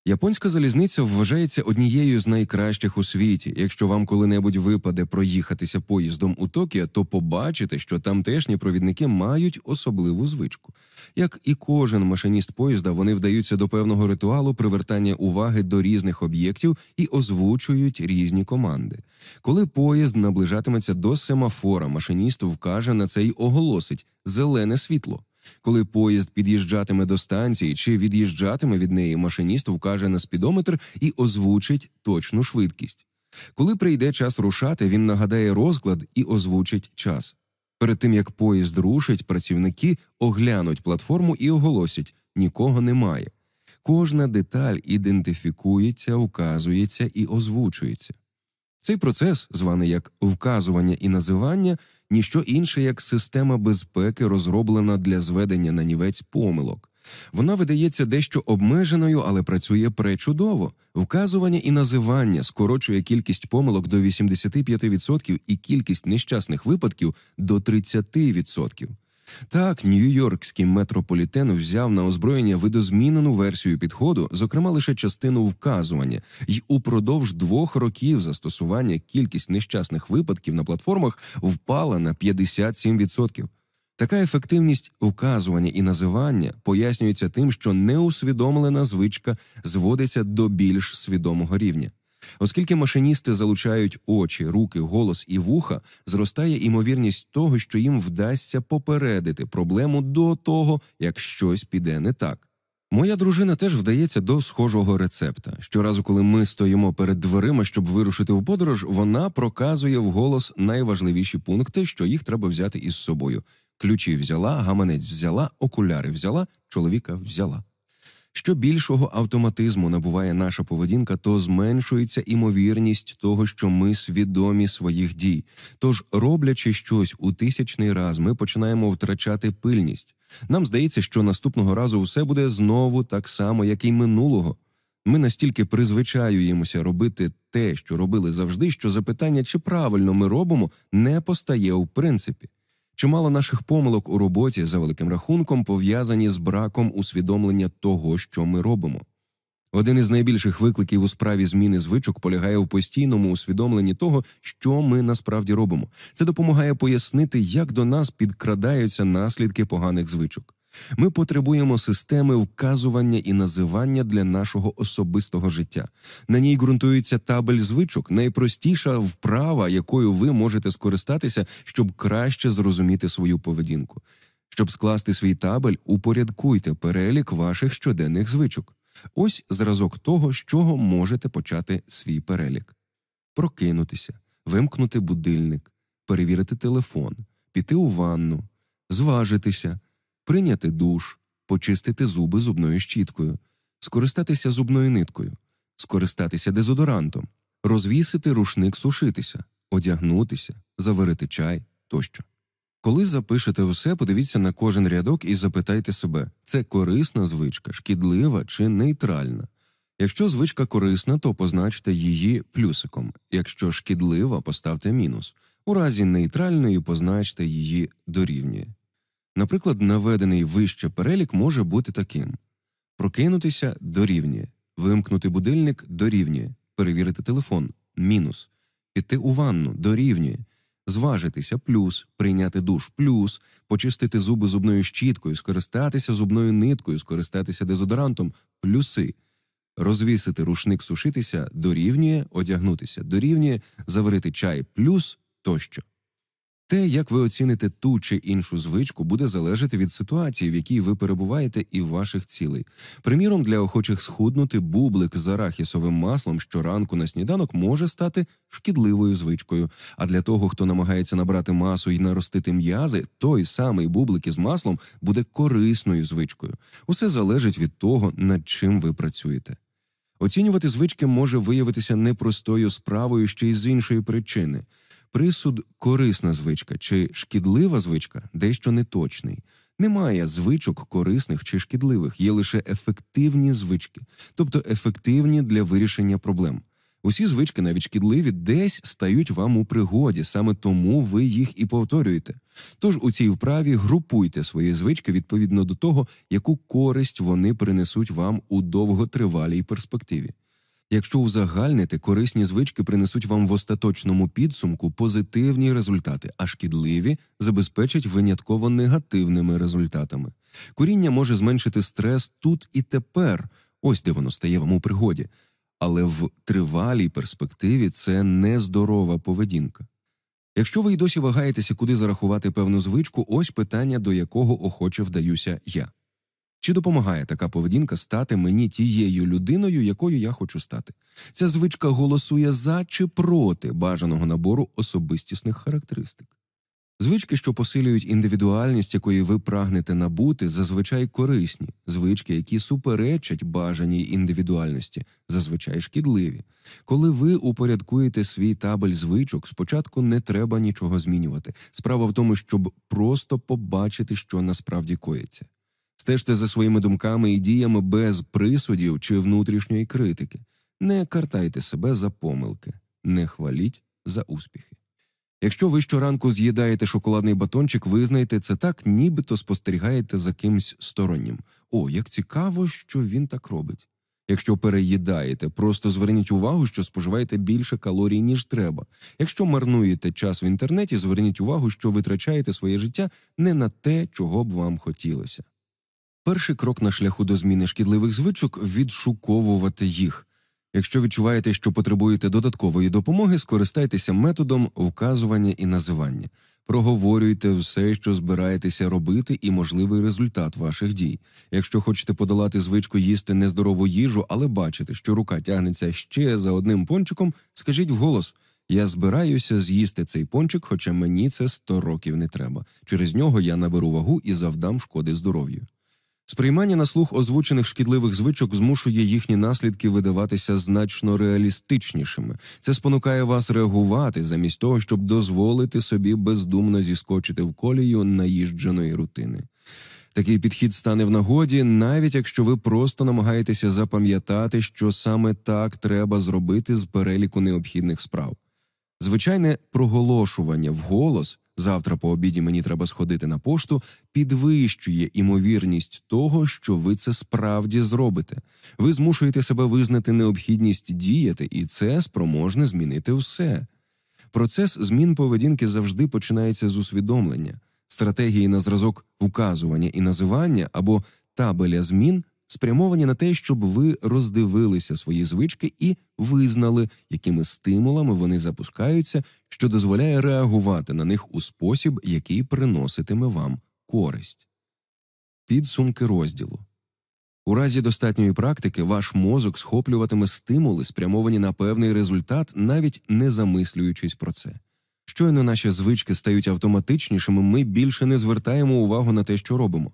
Японська залізниця вважається однією з найкращих у світі. Якщо вам коли-небудь випаде проїхатися поїздом у Токіо, то побачите, що тамтешні провідники мають особливу звичку. Як і кожен машиніст поїзда, вони вдаються до певного ритуалу привертання уваги до різних об'єктів і озвучують різні команди. Коли поїзд наближатиметься до семафора, машиніст вкаже на це й оголосить зелене світло. Коли поїзд під'їжджатиме до станції чи від'їжджатиме від неї, машиніст вкаже на спідометр і озвучить точну швидкість. Коли прийде час рушати, він нагадає розклад і озвучить час. Перед тим як поїзд рушить, працівники оглянуть платформу і оголосять нікого немає. Кожна деталь ідентифікується, указується і озвучується. Цей процес, званий як вказування і називання, ніщо інше як система безпеки, розроблена для зведення на нівець помилок. Вона видається дещо обмеженою, але працює пречудово. Вказування і називання скорочує кількість помилок до 85% і кількість нещасних випадків до 30%. Так, Нью-Йоркський метрополітен взяв на озброєння видозмінену версію підходу, зокрема лише частину вказування, і упродовж двох років застосування кількість нещасних випадків на платформах впала на 57%. Така ефективність вказування і називання пояснюється тим, що неусвідомлена звичка зводиться до більш свідомого рівня. Оскільки машиністи залучають очі, руки, голос і вуха, зростає імовірність того, що їм вдасться попередити проблему до того, як щось піде не так. Моя дружина теж вдається до схожого рецепта. Щоразу, коли ми стоїмо перед дверима, щоб вирушити в подорож, вона проказує вголос найважливіші пункти, що їх треба взяти із собою. Ключі взяла, гаманець взяла, окуляри взяла, чоловіка взяла. Що більшого автоматизму набуває наша поведінка, то зменшується імовірність того, що ми свідомі своїх дій. Тож, роблячи щось у тисячний раз, ми починаємо втрачати пильність. Нам здається, що наступного разу все буде знову так само, як і минулого. Ми настільки призвичаюємося робити те, що робили завжди, що запитання, чи правильно ми робимо, не постає в принципі. Чимало наших помилок у роботі за великим рахунком пов'язані з браком усвідомлення того, що ми робимо. Один із найбільших викликів у справі зміни звичок полягає в постійному усвідомленні того, що ми насправді робимо. Це допомагає пояснити, як до нас підкрадаються наслідки поганих звичок. Ми потребуємо системи вказування і називання для нашого особистого життя. На ній ґрунтується табель звичок, найпростіша вправа, якою ви можете скористатися, щоб краще зрозуміти свою поведінку. Щоб скласти свій табель, упорядкуйте перелік ваших щоденних звичок. Ось зразок того, з чого можете почати свій перелік: прокинутися, вимкнути будильник, перевірити телефон, піти у ванну, зважитися, прийняти душ, почистити зуби зубною щіткою, скористатися зубною ниткою, скористатися дезодорантом, розвісити рушник сушитися, одягнутися, заварити чай тощо. Коли запишете все, подивіться на кожен рядок і запитайте себе, це корисна звичка, шкідлива чи нейтральна. Якщо звичка корисна, то позначте її плюсиком, якщо шкідлива, поставте мінус. У разі нейтральної позначте її дорівнює. Наприклад, наведений вище перелік може бути таким: прокинутися дорівнює, вимкнути будильник дорівнює, перевірити телефон мінус, піти у ванну дорівнює. Зважитися плюс, прийняти душ плюс, почистити зуби зубною щіткою, скористатися зубною ниткою, скористатися дезодорантом плюси, розвісити рушник сушитися дорівнює, одягнутися дорівнює, заварити чай плюс тощо. Те, як ви оціните ту чи іншу звичку, буде залежати від ситуації, в якій ви перебуваєте, і ваших цілей. Приміром, для охочих схуднути бублик з арахісовим маслом щоранку на сніданок може стати шкідливою звичкою. А для того, хто намагається набрати масу і наростити м'язи, той самий бублик із маслом буде корисною звичкою. Усе залежить від того, над чим ви працюєте. Оцінювати звички може виявитися непростою справою ще й з іншої причини. Присуд корисна звичка чи шкідлива звичка дещо неточний. Немає звичок корисних чи шкідливих, є лише ефективні звички, тобто ефективні для вирішення проблем. Усі звички, навіть шкідливі, десь стають вам у пригоді, саме тому ви їх і повторюєте. Тож у цій вправі групуйте свої звички відповідно до того, яку користь вони принесуть вам у довготривалій перспективі. Якщо узагальнити, корисні звички принесуть вам в остаточному підсумку позитивні результати, а шкідливі забезпечать винятково негативними результатами. Куріння може зменшити стрес тут і тепер, ось де воно стає вам у пригоді, але в тривалій перспективі це нездорова поведінка. Якщо ви й досі вагаєтеся, куди зарахувати певну звичку, ось питання, до якого охоче вдаюся я. Чи допомагає така поведінка стати мені тією людиною, якою я хочу стати? Ця звичка голосує за чи проти бажаного набору особистісних характеристик. Звички, що посилюють індивідуальність, якої ви прагнете набути, зазвичай корисні, звички, які суперечать бажаній індивідуальності, зазвичай шкідливі. Коли ви упорядкуєте свій табель звичок, спочатку не треба нічого змінювати. Справа в тому, щоб просто побачити, що насправді коїться. Стежте за своїми думками і діями без присудів чи внутрішньої критики. Не картайте себе за помилки, не хваліть за успіхи. Якщо ви щоранку з'їдаєте шоколадний батончик, визнайте це так, нібито спостерігаєте за кимсь стороннім. О, як цікаво, що він так робить. Якщо переїдаєте, просто зверніть увагу, що споживаєте більше калорій, ніж треба. Якщо марнуєте час в інтернеті, зверніть увагу, що витрачаєте своє життя не на те, чого б вам хотілося. Перший крок на шляху до зміни шкідливих звичок відшуковувати їх. Якщо відчуваєте, що потребуєте додаткової допомоги, скористайтеся методом вказування і називання. Проговорюйте все, що збираєтеся робити, і можливий результат ваших дій. Якщо хочете подолати звичку їсти нездорову їжу, але бачите, що рука тягнеться ще за одним пончиком, скажіть вголос. Я збираюся з'їсти цей пончик, хоча мені це сто років не треба. Через нього я наберу вагу і завдам шкоди здоров'ю. Сприймання на слух озвучених шкідливих звичок змушує їхні наслідки видаватися значно реалістичнішими. Це спонукає вас реагувати замість того, щоб дозволити собі бездумно зіскочити в колію наїждженої рутини. Такий підхід стане в нагоді, навіть якщо ви просто намагаєтеся запам'ятати, що саме так треба зробити з переліку необхідних справ. Звичайне проголошування вголос завтра по обіді мені треба сходити на пошту, підвищує імовірність того, що ви це справді зробите. Ви змушуєте себе визнати необхідність діяти, і це спроможне змінити все. Процес змін поведінки завжди починається з усвідомлення, стратегії на зразок указування і називання або табеля змін спрямовані на те, щоб ви роздивилися свої звички і визнали, якими стимулами вони запускаються, що дозволяє реагувати на них у спосіб, який приноситиме вам користь. Підсумки розділу у разі достатньої практики ваш мозок схоплюватиме стимули, спрямовані на певний результат, навіть не замислюючись про це. Щойно наші звички стають автоматичнішими, ми більше не звертаємо увагу на те, що робимо.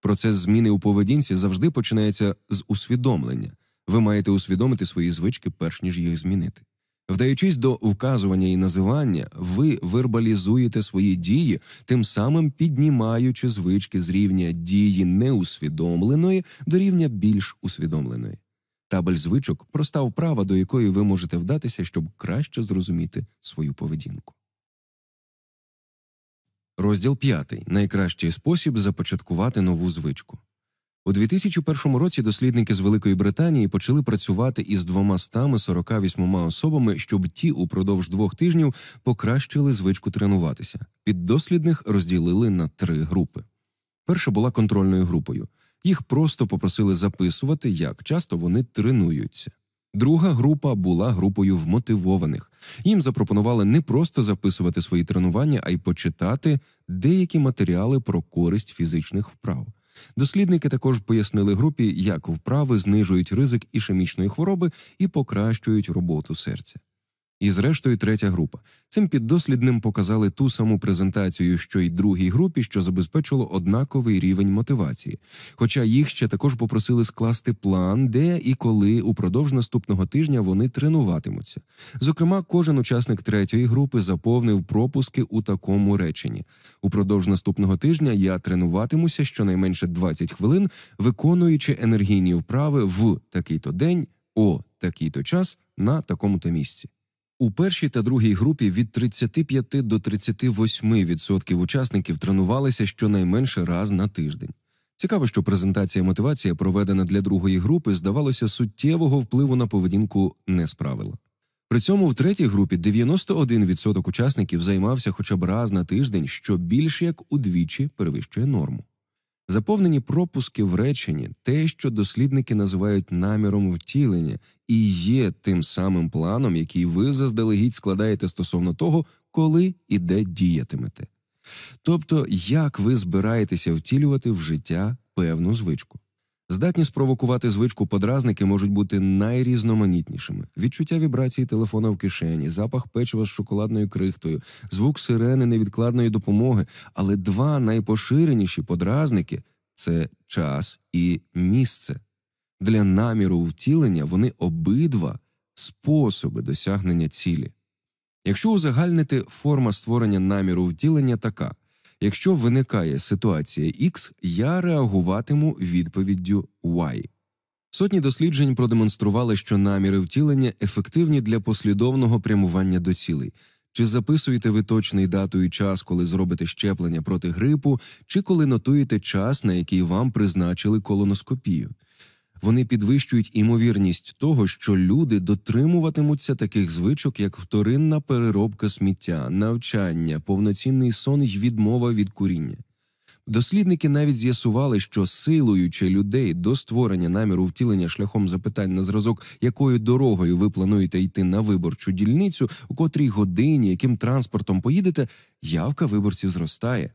Процес зміни у поведінці завжди починається з усвідомлення. Ви маєте усвідомити свої звички, перш ніж їх змінити. Вдаючись до вказування і називання, ви вербалізуєте свої дії, тим самим піднімаючи звички з рівня дії неусвідомленої до рівня більш усвідомленої. Табель звичок проста вправа, до якої ви можете вдатися, щоб краще зрозуміти свою поведінку. Розділ 5. Найкращий спосіб започаткувати нову звичку. У 2001 році дослідники з Великої Британії почали працювати із 248 особами, щоб ті упродовж двох тижнів покращили звичку тренуватися. Піддослідних розділили на три групи. Перша була контрольною групою. Їх просто попросили записувати, як часто вони тренуються. Друга група була групою вмотивованих. Їм запропонували не просто записувати свої тренування, а й почитати деякі матеріали про користь фізичних вправ. Дослідники також пояснили групі, як вправи знижують ризик ішемічної хвороби і покращують роботу серця. І, зрештою, третя група. Цим піддослідним показали ту саму презентацію, що й другій групі, що забезпечило однаковий рівень мотивації. Хоча їх ще також попросили скласти план, де і коли упродовж наступного тижня вони тренуватимуться. Зокрема, кожен учасник третьої групи заповнив пропуски у такому реченні. Упродовж наступного тижня я тренуватимуся щонайменше 20 хвилин, виконуючи енергійні вправи в такий-то день, о такий-то час на такому-то місці. У першій та другій групі від 35 до 38% учасників тренувалися щонайменше раз на тиждень. Цікаво, що презентація мотивація, проведена для другої групи, здавалося, суттєвого впливу на поведінку не справила. При цьому в третій групі 91% учасників займався хоча б раз на тиждень, що більше як удвічі перевищує норму. Заповнені пропуски в реченні, те, що дослідники називають наміром втілення, і є тим самим планом, який ви заздалегідь складаєте стосовно того, коли і де діятимете. Тобто, як ви збираєтеся втілювати в життя певну звичку. Здатні спровокувати звичку подразники можуть бути найрізноманітнішими: відчуття вібрації телефона в кишені, запах печива з шоколадною крихтою, звук сирени невідкладної допомоги. Але два найпоширеніші подразники це час і місце. Для наміру втілення вони обидва способи досягнення цілі. Якщо узагальнити форма створення наміру втілення така. Якщо виникає ситуація X, я реагуватиму відповіддю Y. Сотні досліджень продемонстрували, що наміри втілення ефективні для послідовного прямування до цілей. Чи записуєте ви точний дату і час, коли зробите щеплення проти грипу, чи коли нотуєте час, на який вам призначили колоноскопію? Вони підвищують імовірність того, що люди дотримуватимуться таких звичок, як вторинна переробка сміття, навчання, повноцінний сон й відмова від куріння. Дослідники навіть з'ясували, що силуючи людей до створення наміру втілення шляхом запитань на зразок, якою дорогою ви плануєте йти на виборчу дільницю, у котрій годині, яким транспортом поїдете, явка виборців зростає.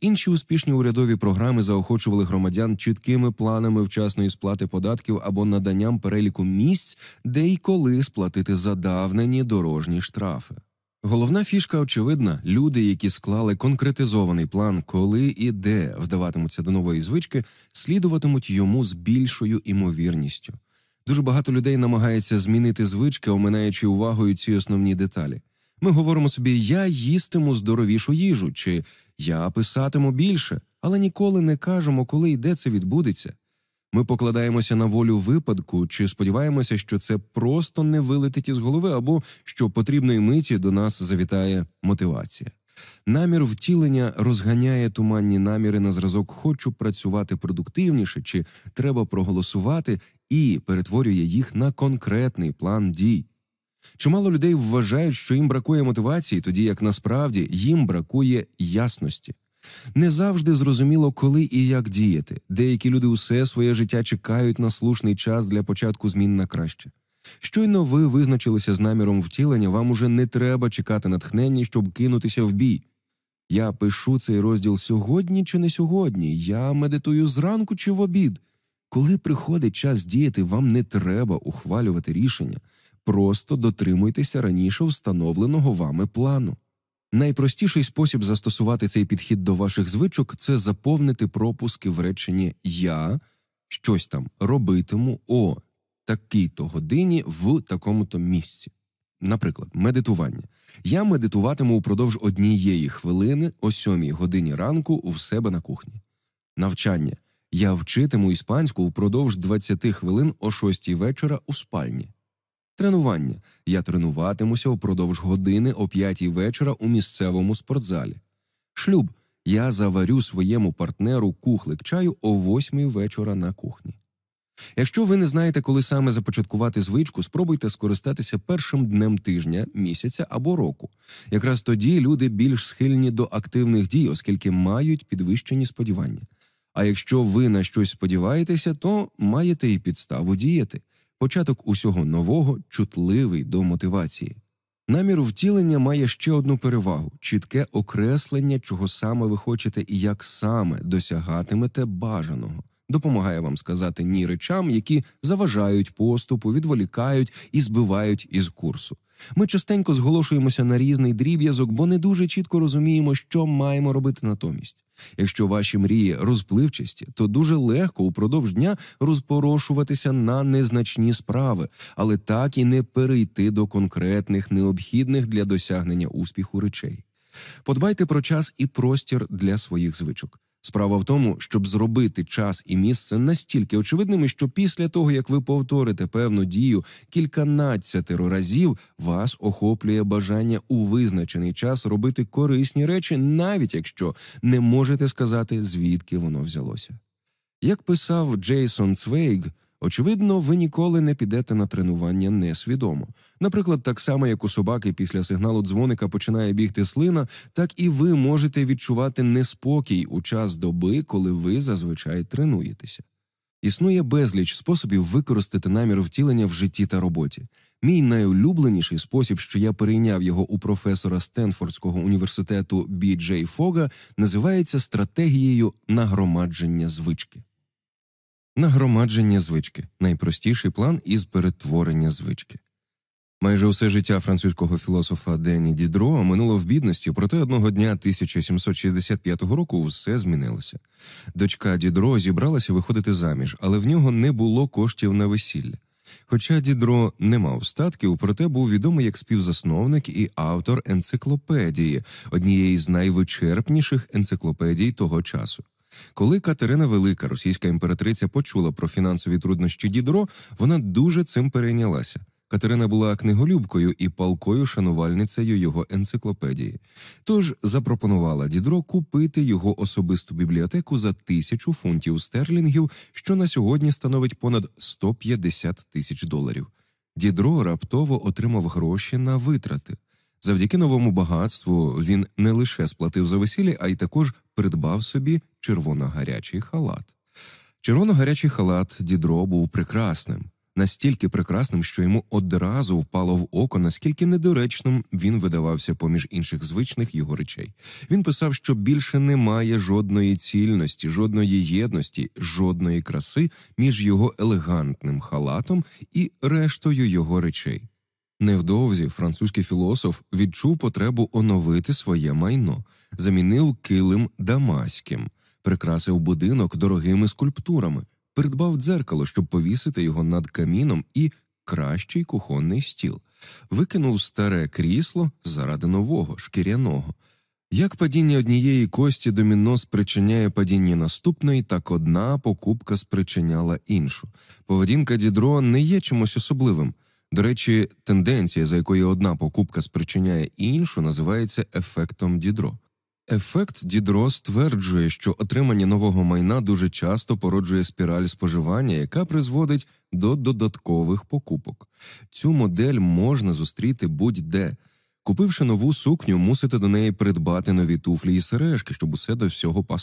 Інші успішні урядові програми заохочували громадян чіткими планами вчасної сплати податків або наданням переліку місць, де й коли сплатити задавнені дорожні штрафи. Головна фішка очевидна: люди, які склали конкретизований план, коли і де вдаватимуться до нової звички, слідуватимуть йому з більшою імовірністю. Дуже багато людей намагається змінити звички, оминаючи увагою ці основні деталі. Ми говоримо собі, я їстиму здоровішу їжу, чи я писатиму більше, але ніколи не кажемо, коли і де це відбудеться. Ми покладаємося на волю випадку чи сподіваємося, що це просто не вилетить із голови, або що потрібної миті до нас завітає мотивація. Намір втілення розганяє туманні наміри на зразок хочу працювати продуктивніше, чи треба проголосувати, і перетворює їх на конкретний план дій. Чимало людей вважають, що їм бракує мотивації, тоді як насправді їм бракує ясності. Не завжди зрозуміло, коли і як діяти. Деякі люди усе своє життя чекають на слушний час для початку змін на краще. Щойно ви визначилися з наміром втілення, вам уже не треба чекати натхнення, щоб кинутися в бій. Я пишу цей розділ сьогодні чи не сьогодні. Я медитую зранку чи в обід. Коли приходить час діяти, вам не треба ухвалювати рішення. Просто дотримуйтеся раніше встановленого вами плану. Найпростіший спосіб застосувати цей підхід до ваших звичок це заповнити пропуски в реченні Я щось там робитиму о такій-то годині в такому-то місці. Наприклад, медитування. Я медитуватиму упродовж однієї хвилини о сьомій годині ранку у себе на кухні. Навчання. Я вчитиму іспанську впродовж 20 хвилин о шостій вечора у спальні. Тренування. Я тренуватимуся упродовж години о п'ятій вечора у місцевому спортзалі. Шлюб. Я заварю своєму партнеру кухлик чаю о восьмій вечора на кухні. Якщо ви не знаєте, коли саме започаткувати звичку, спробуйте скористатися першим днем тижня, місяця або року. Якраз тоді люди більш схильні до активних дій, оскільки мають підвищені сподівання. А якщо ви на щось сподіваєтеся, то маєте і підставу діяти. Початок усього нового чутливий до мотивації. Намір втілення має ще одну перевагу чітке окреслення, чого саме ви хочете і як саме досягатимете бажаного допомагає вам сказати ні речам, які заважають поступу, відволікають і збивають із курсу. Ми частенько зголошуємося на різний дріб'язок, бо не дуже чітко розуміємо, що маємо робити натомість. Якщо ваші мрії розпливчасті, то дуже легко упродовж дня розпорошуватися на незначні справи, але так і не перейти до конкретних необхідних для досягнення успіху речей. Подбайте про час і простір для своїх звичок. Справа в тому, щоб зробити час і місце настільки очевидними, що після того як ви повторите певну дію кільканадцятеро разів, вас охоплює бажання у визначений час робити корисні речі, навіть якщо не можете сказати звідки воно взялося. Як писав Джейсон Цвейг, Очевидно, ви ніколи не підете на тренування несвідомо. Наприклад, так само, як у собаки після сигналу дзвоника починає бігти слина, так і ви можете відчувати неспокій у час доби, коли ви зазвичай тренуєтеся. Існує безліч способів використати намір втілення в житті та роботі. Мій найулюбленіший спосіб, що я перейняв його у професора Стенфордського університету Бі Джей Фога, називається стратегією нагромадження звички. Нагромадження звички найпростіший план із перетворення звички. Майже усе життя французького філософа Дені Дідро минуло в бідності, проте одного дня 1765 року все змінилося. Дочка Дідро зібралася виходити заміж, але в нього не було коштів на весілля. Хоча Дідро не мав статків, проте був відомий як співзасновник і автор енциклопедії, однієї з найвичерпніших енциклопедій того часу. Коли Катерина Велика, російська імператриця, почула про фінансові труднощі Дідро, вона дуже цим перейнялася. Катерина була книголюбкою і палкою шанувальницею його енциклопедії. Тож запропонувала Дідро купити його особисту бібліотеку за тисячу фунтів стерлінгів, що на сьогодні становить понад 150 тисяч доларів. Дідро раптово отримав гроші на витрати. Завдяки новому багатству він не лише сплатив за весілля, а й також придбав собі червоно-гарячий халат. Червоно-гарячий халат Дідро був прекрасним, настільки прекрасним, що йому одразу впало в око, наскільки недоречним він видавався поміж інших звичних його речей. Він писав, що більше немає жодної цільності, жодної єдності, жодної краси між його елегантним халатом і рештою його речей. Невдовзі французький філософ відчув потребу оновити своє майно, замінив килим дамаським, прикрасив будинок дорогими скульптурами, придбав дзеркало, щоб повісити його над каміном, і кращий кухонний стіл, викинув старе крісло заради нового шкіряного. Як падіння однієї кості доміно спричиняє падіння наступної, так одна покупка спричиняла іншу. Поведінка Дідро не є чимось особливим. До речі, тенденція, за якою одна покупка спричиняє іншу, називається ефектом Дідро. Ефект Дідро стверджує, що отримання нового майна дуже часто породжує спіраль споживання, яка призводить до додаткових покупок. Цю модель можна зустріти будь-де. Купивши нову сукню, мусите до неї придбати нові туфлі і сережки, щоб усе до всього пасувало.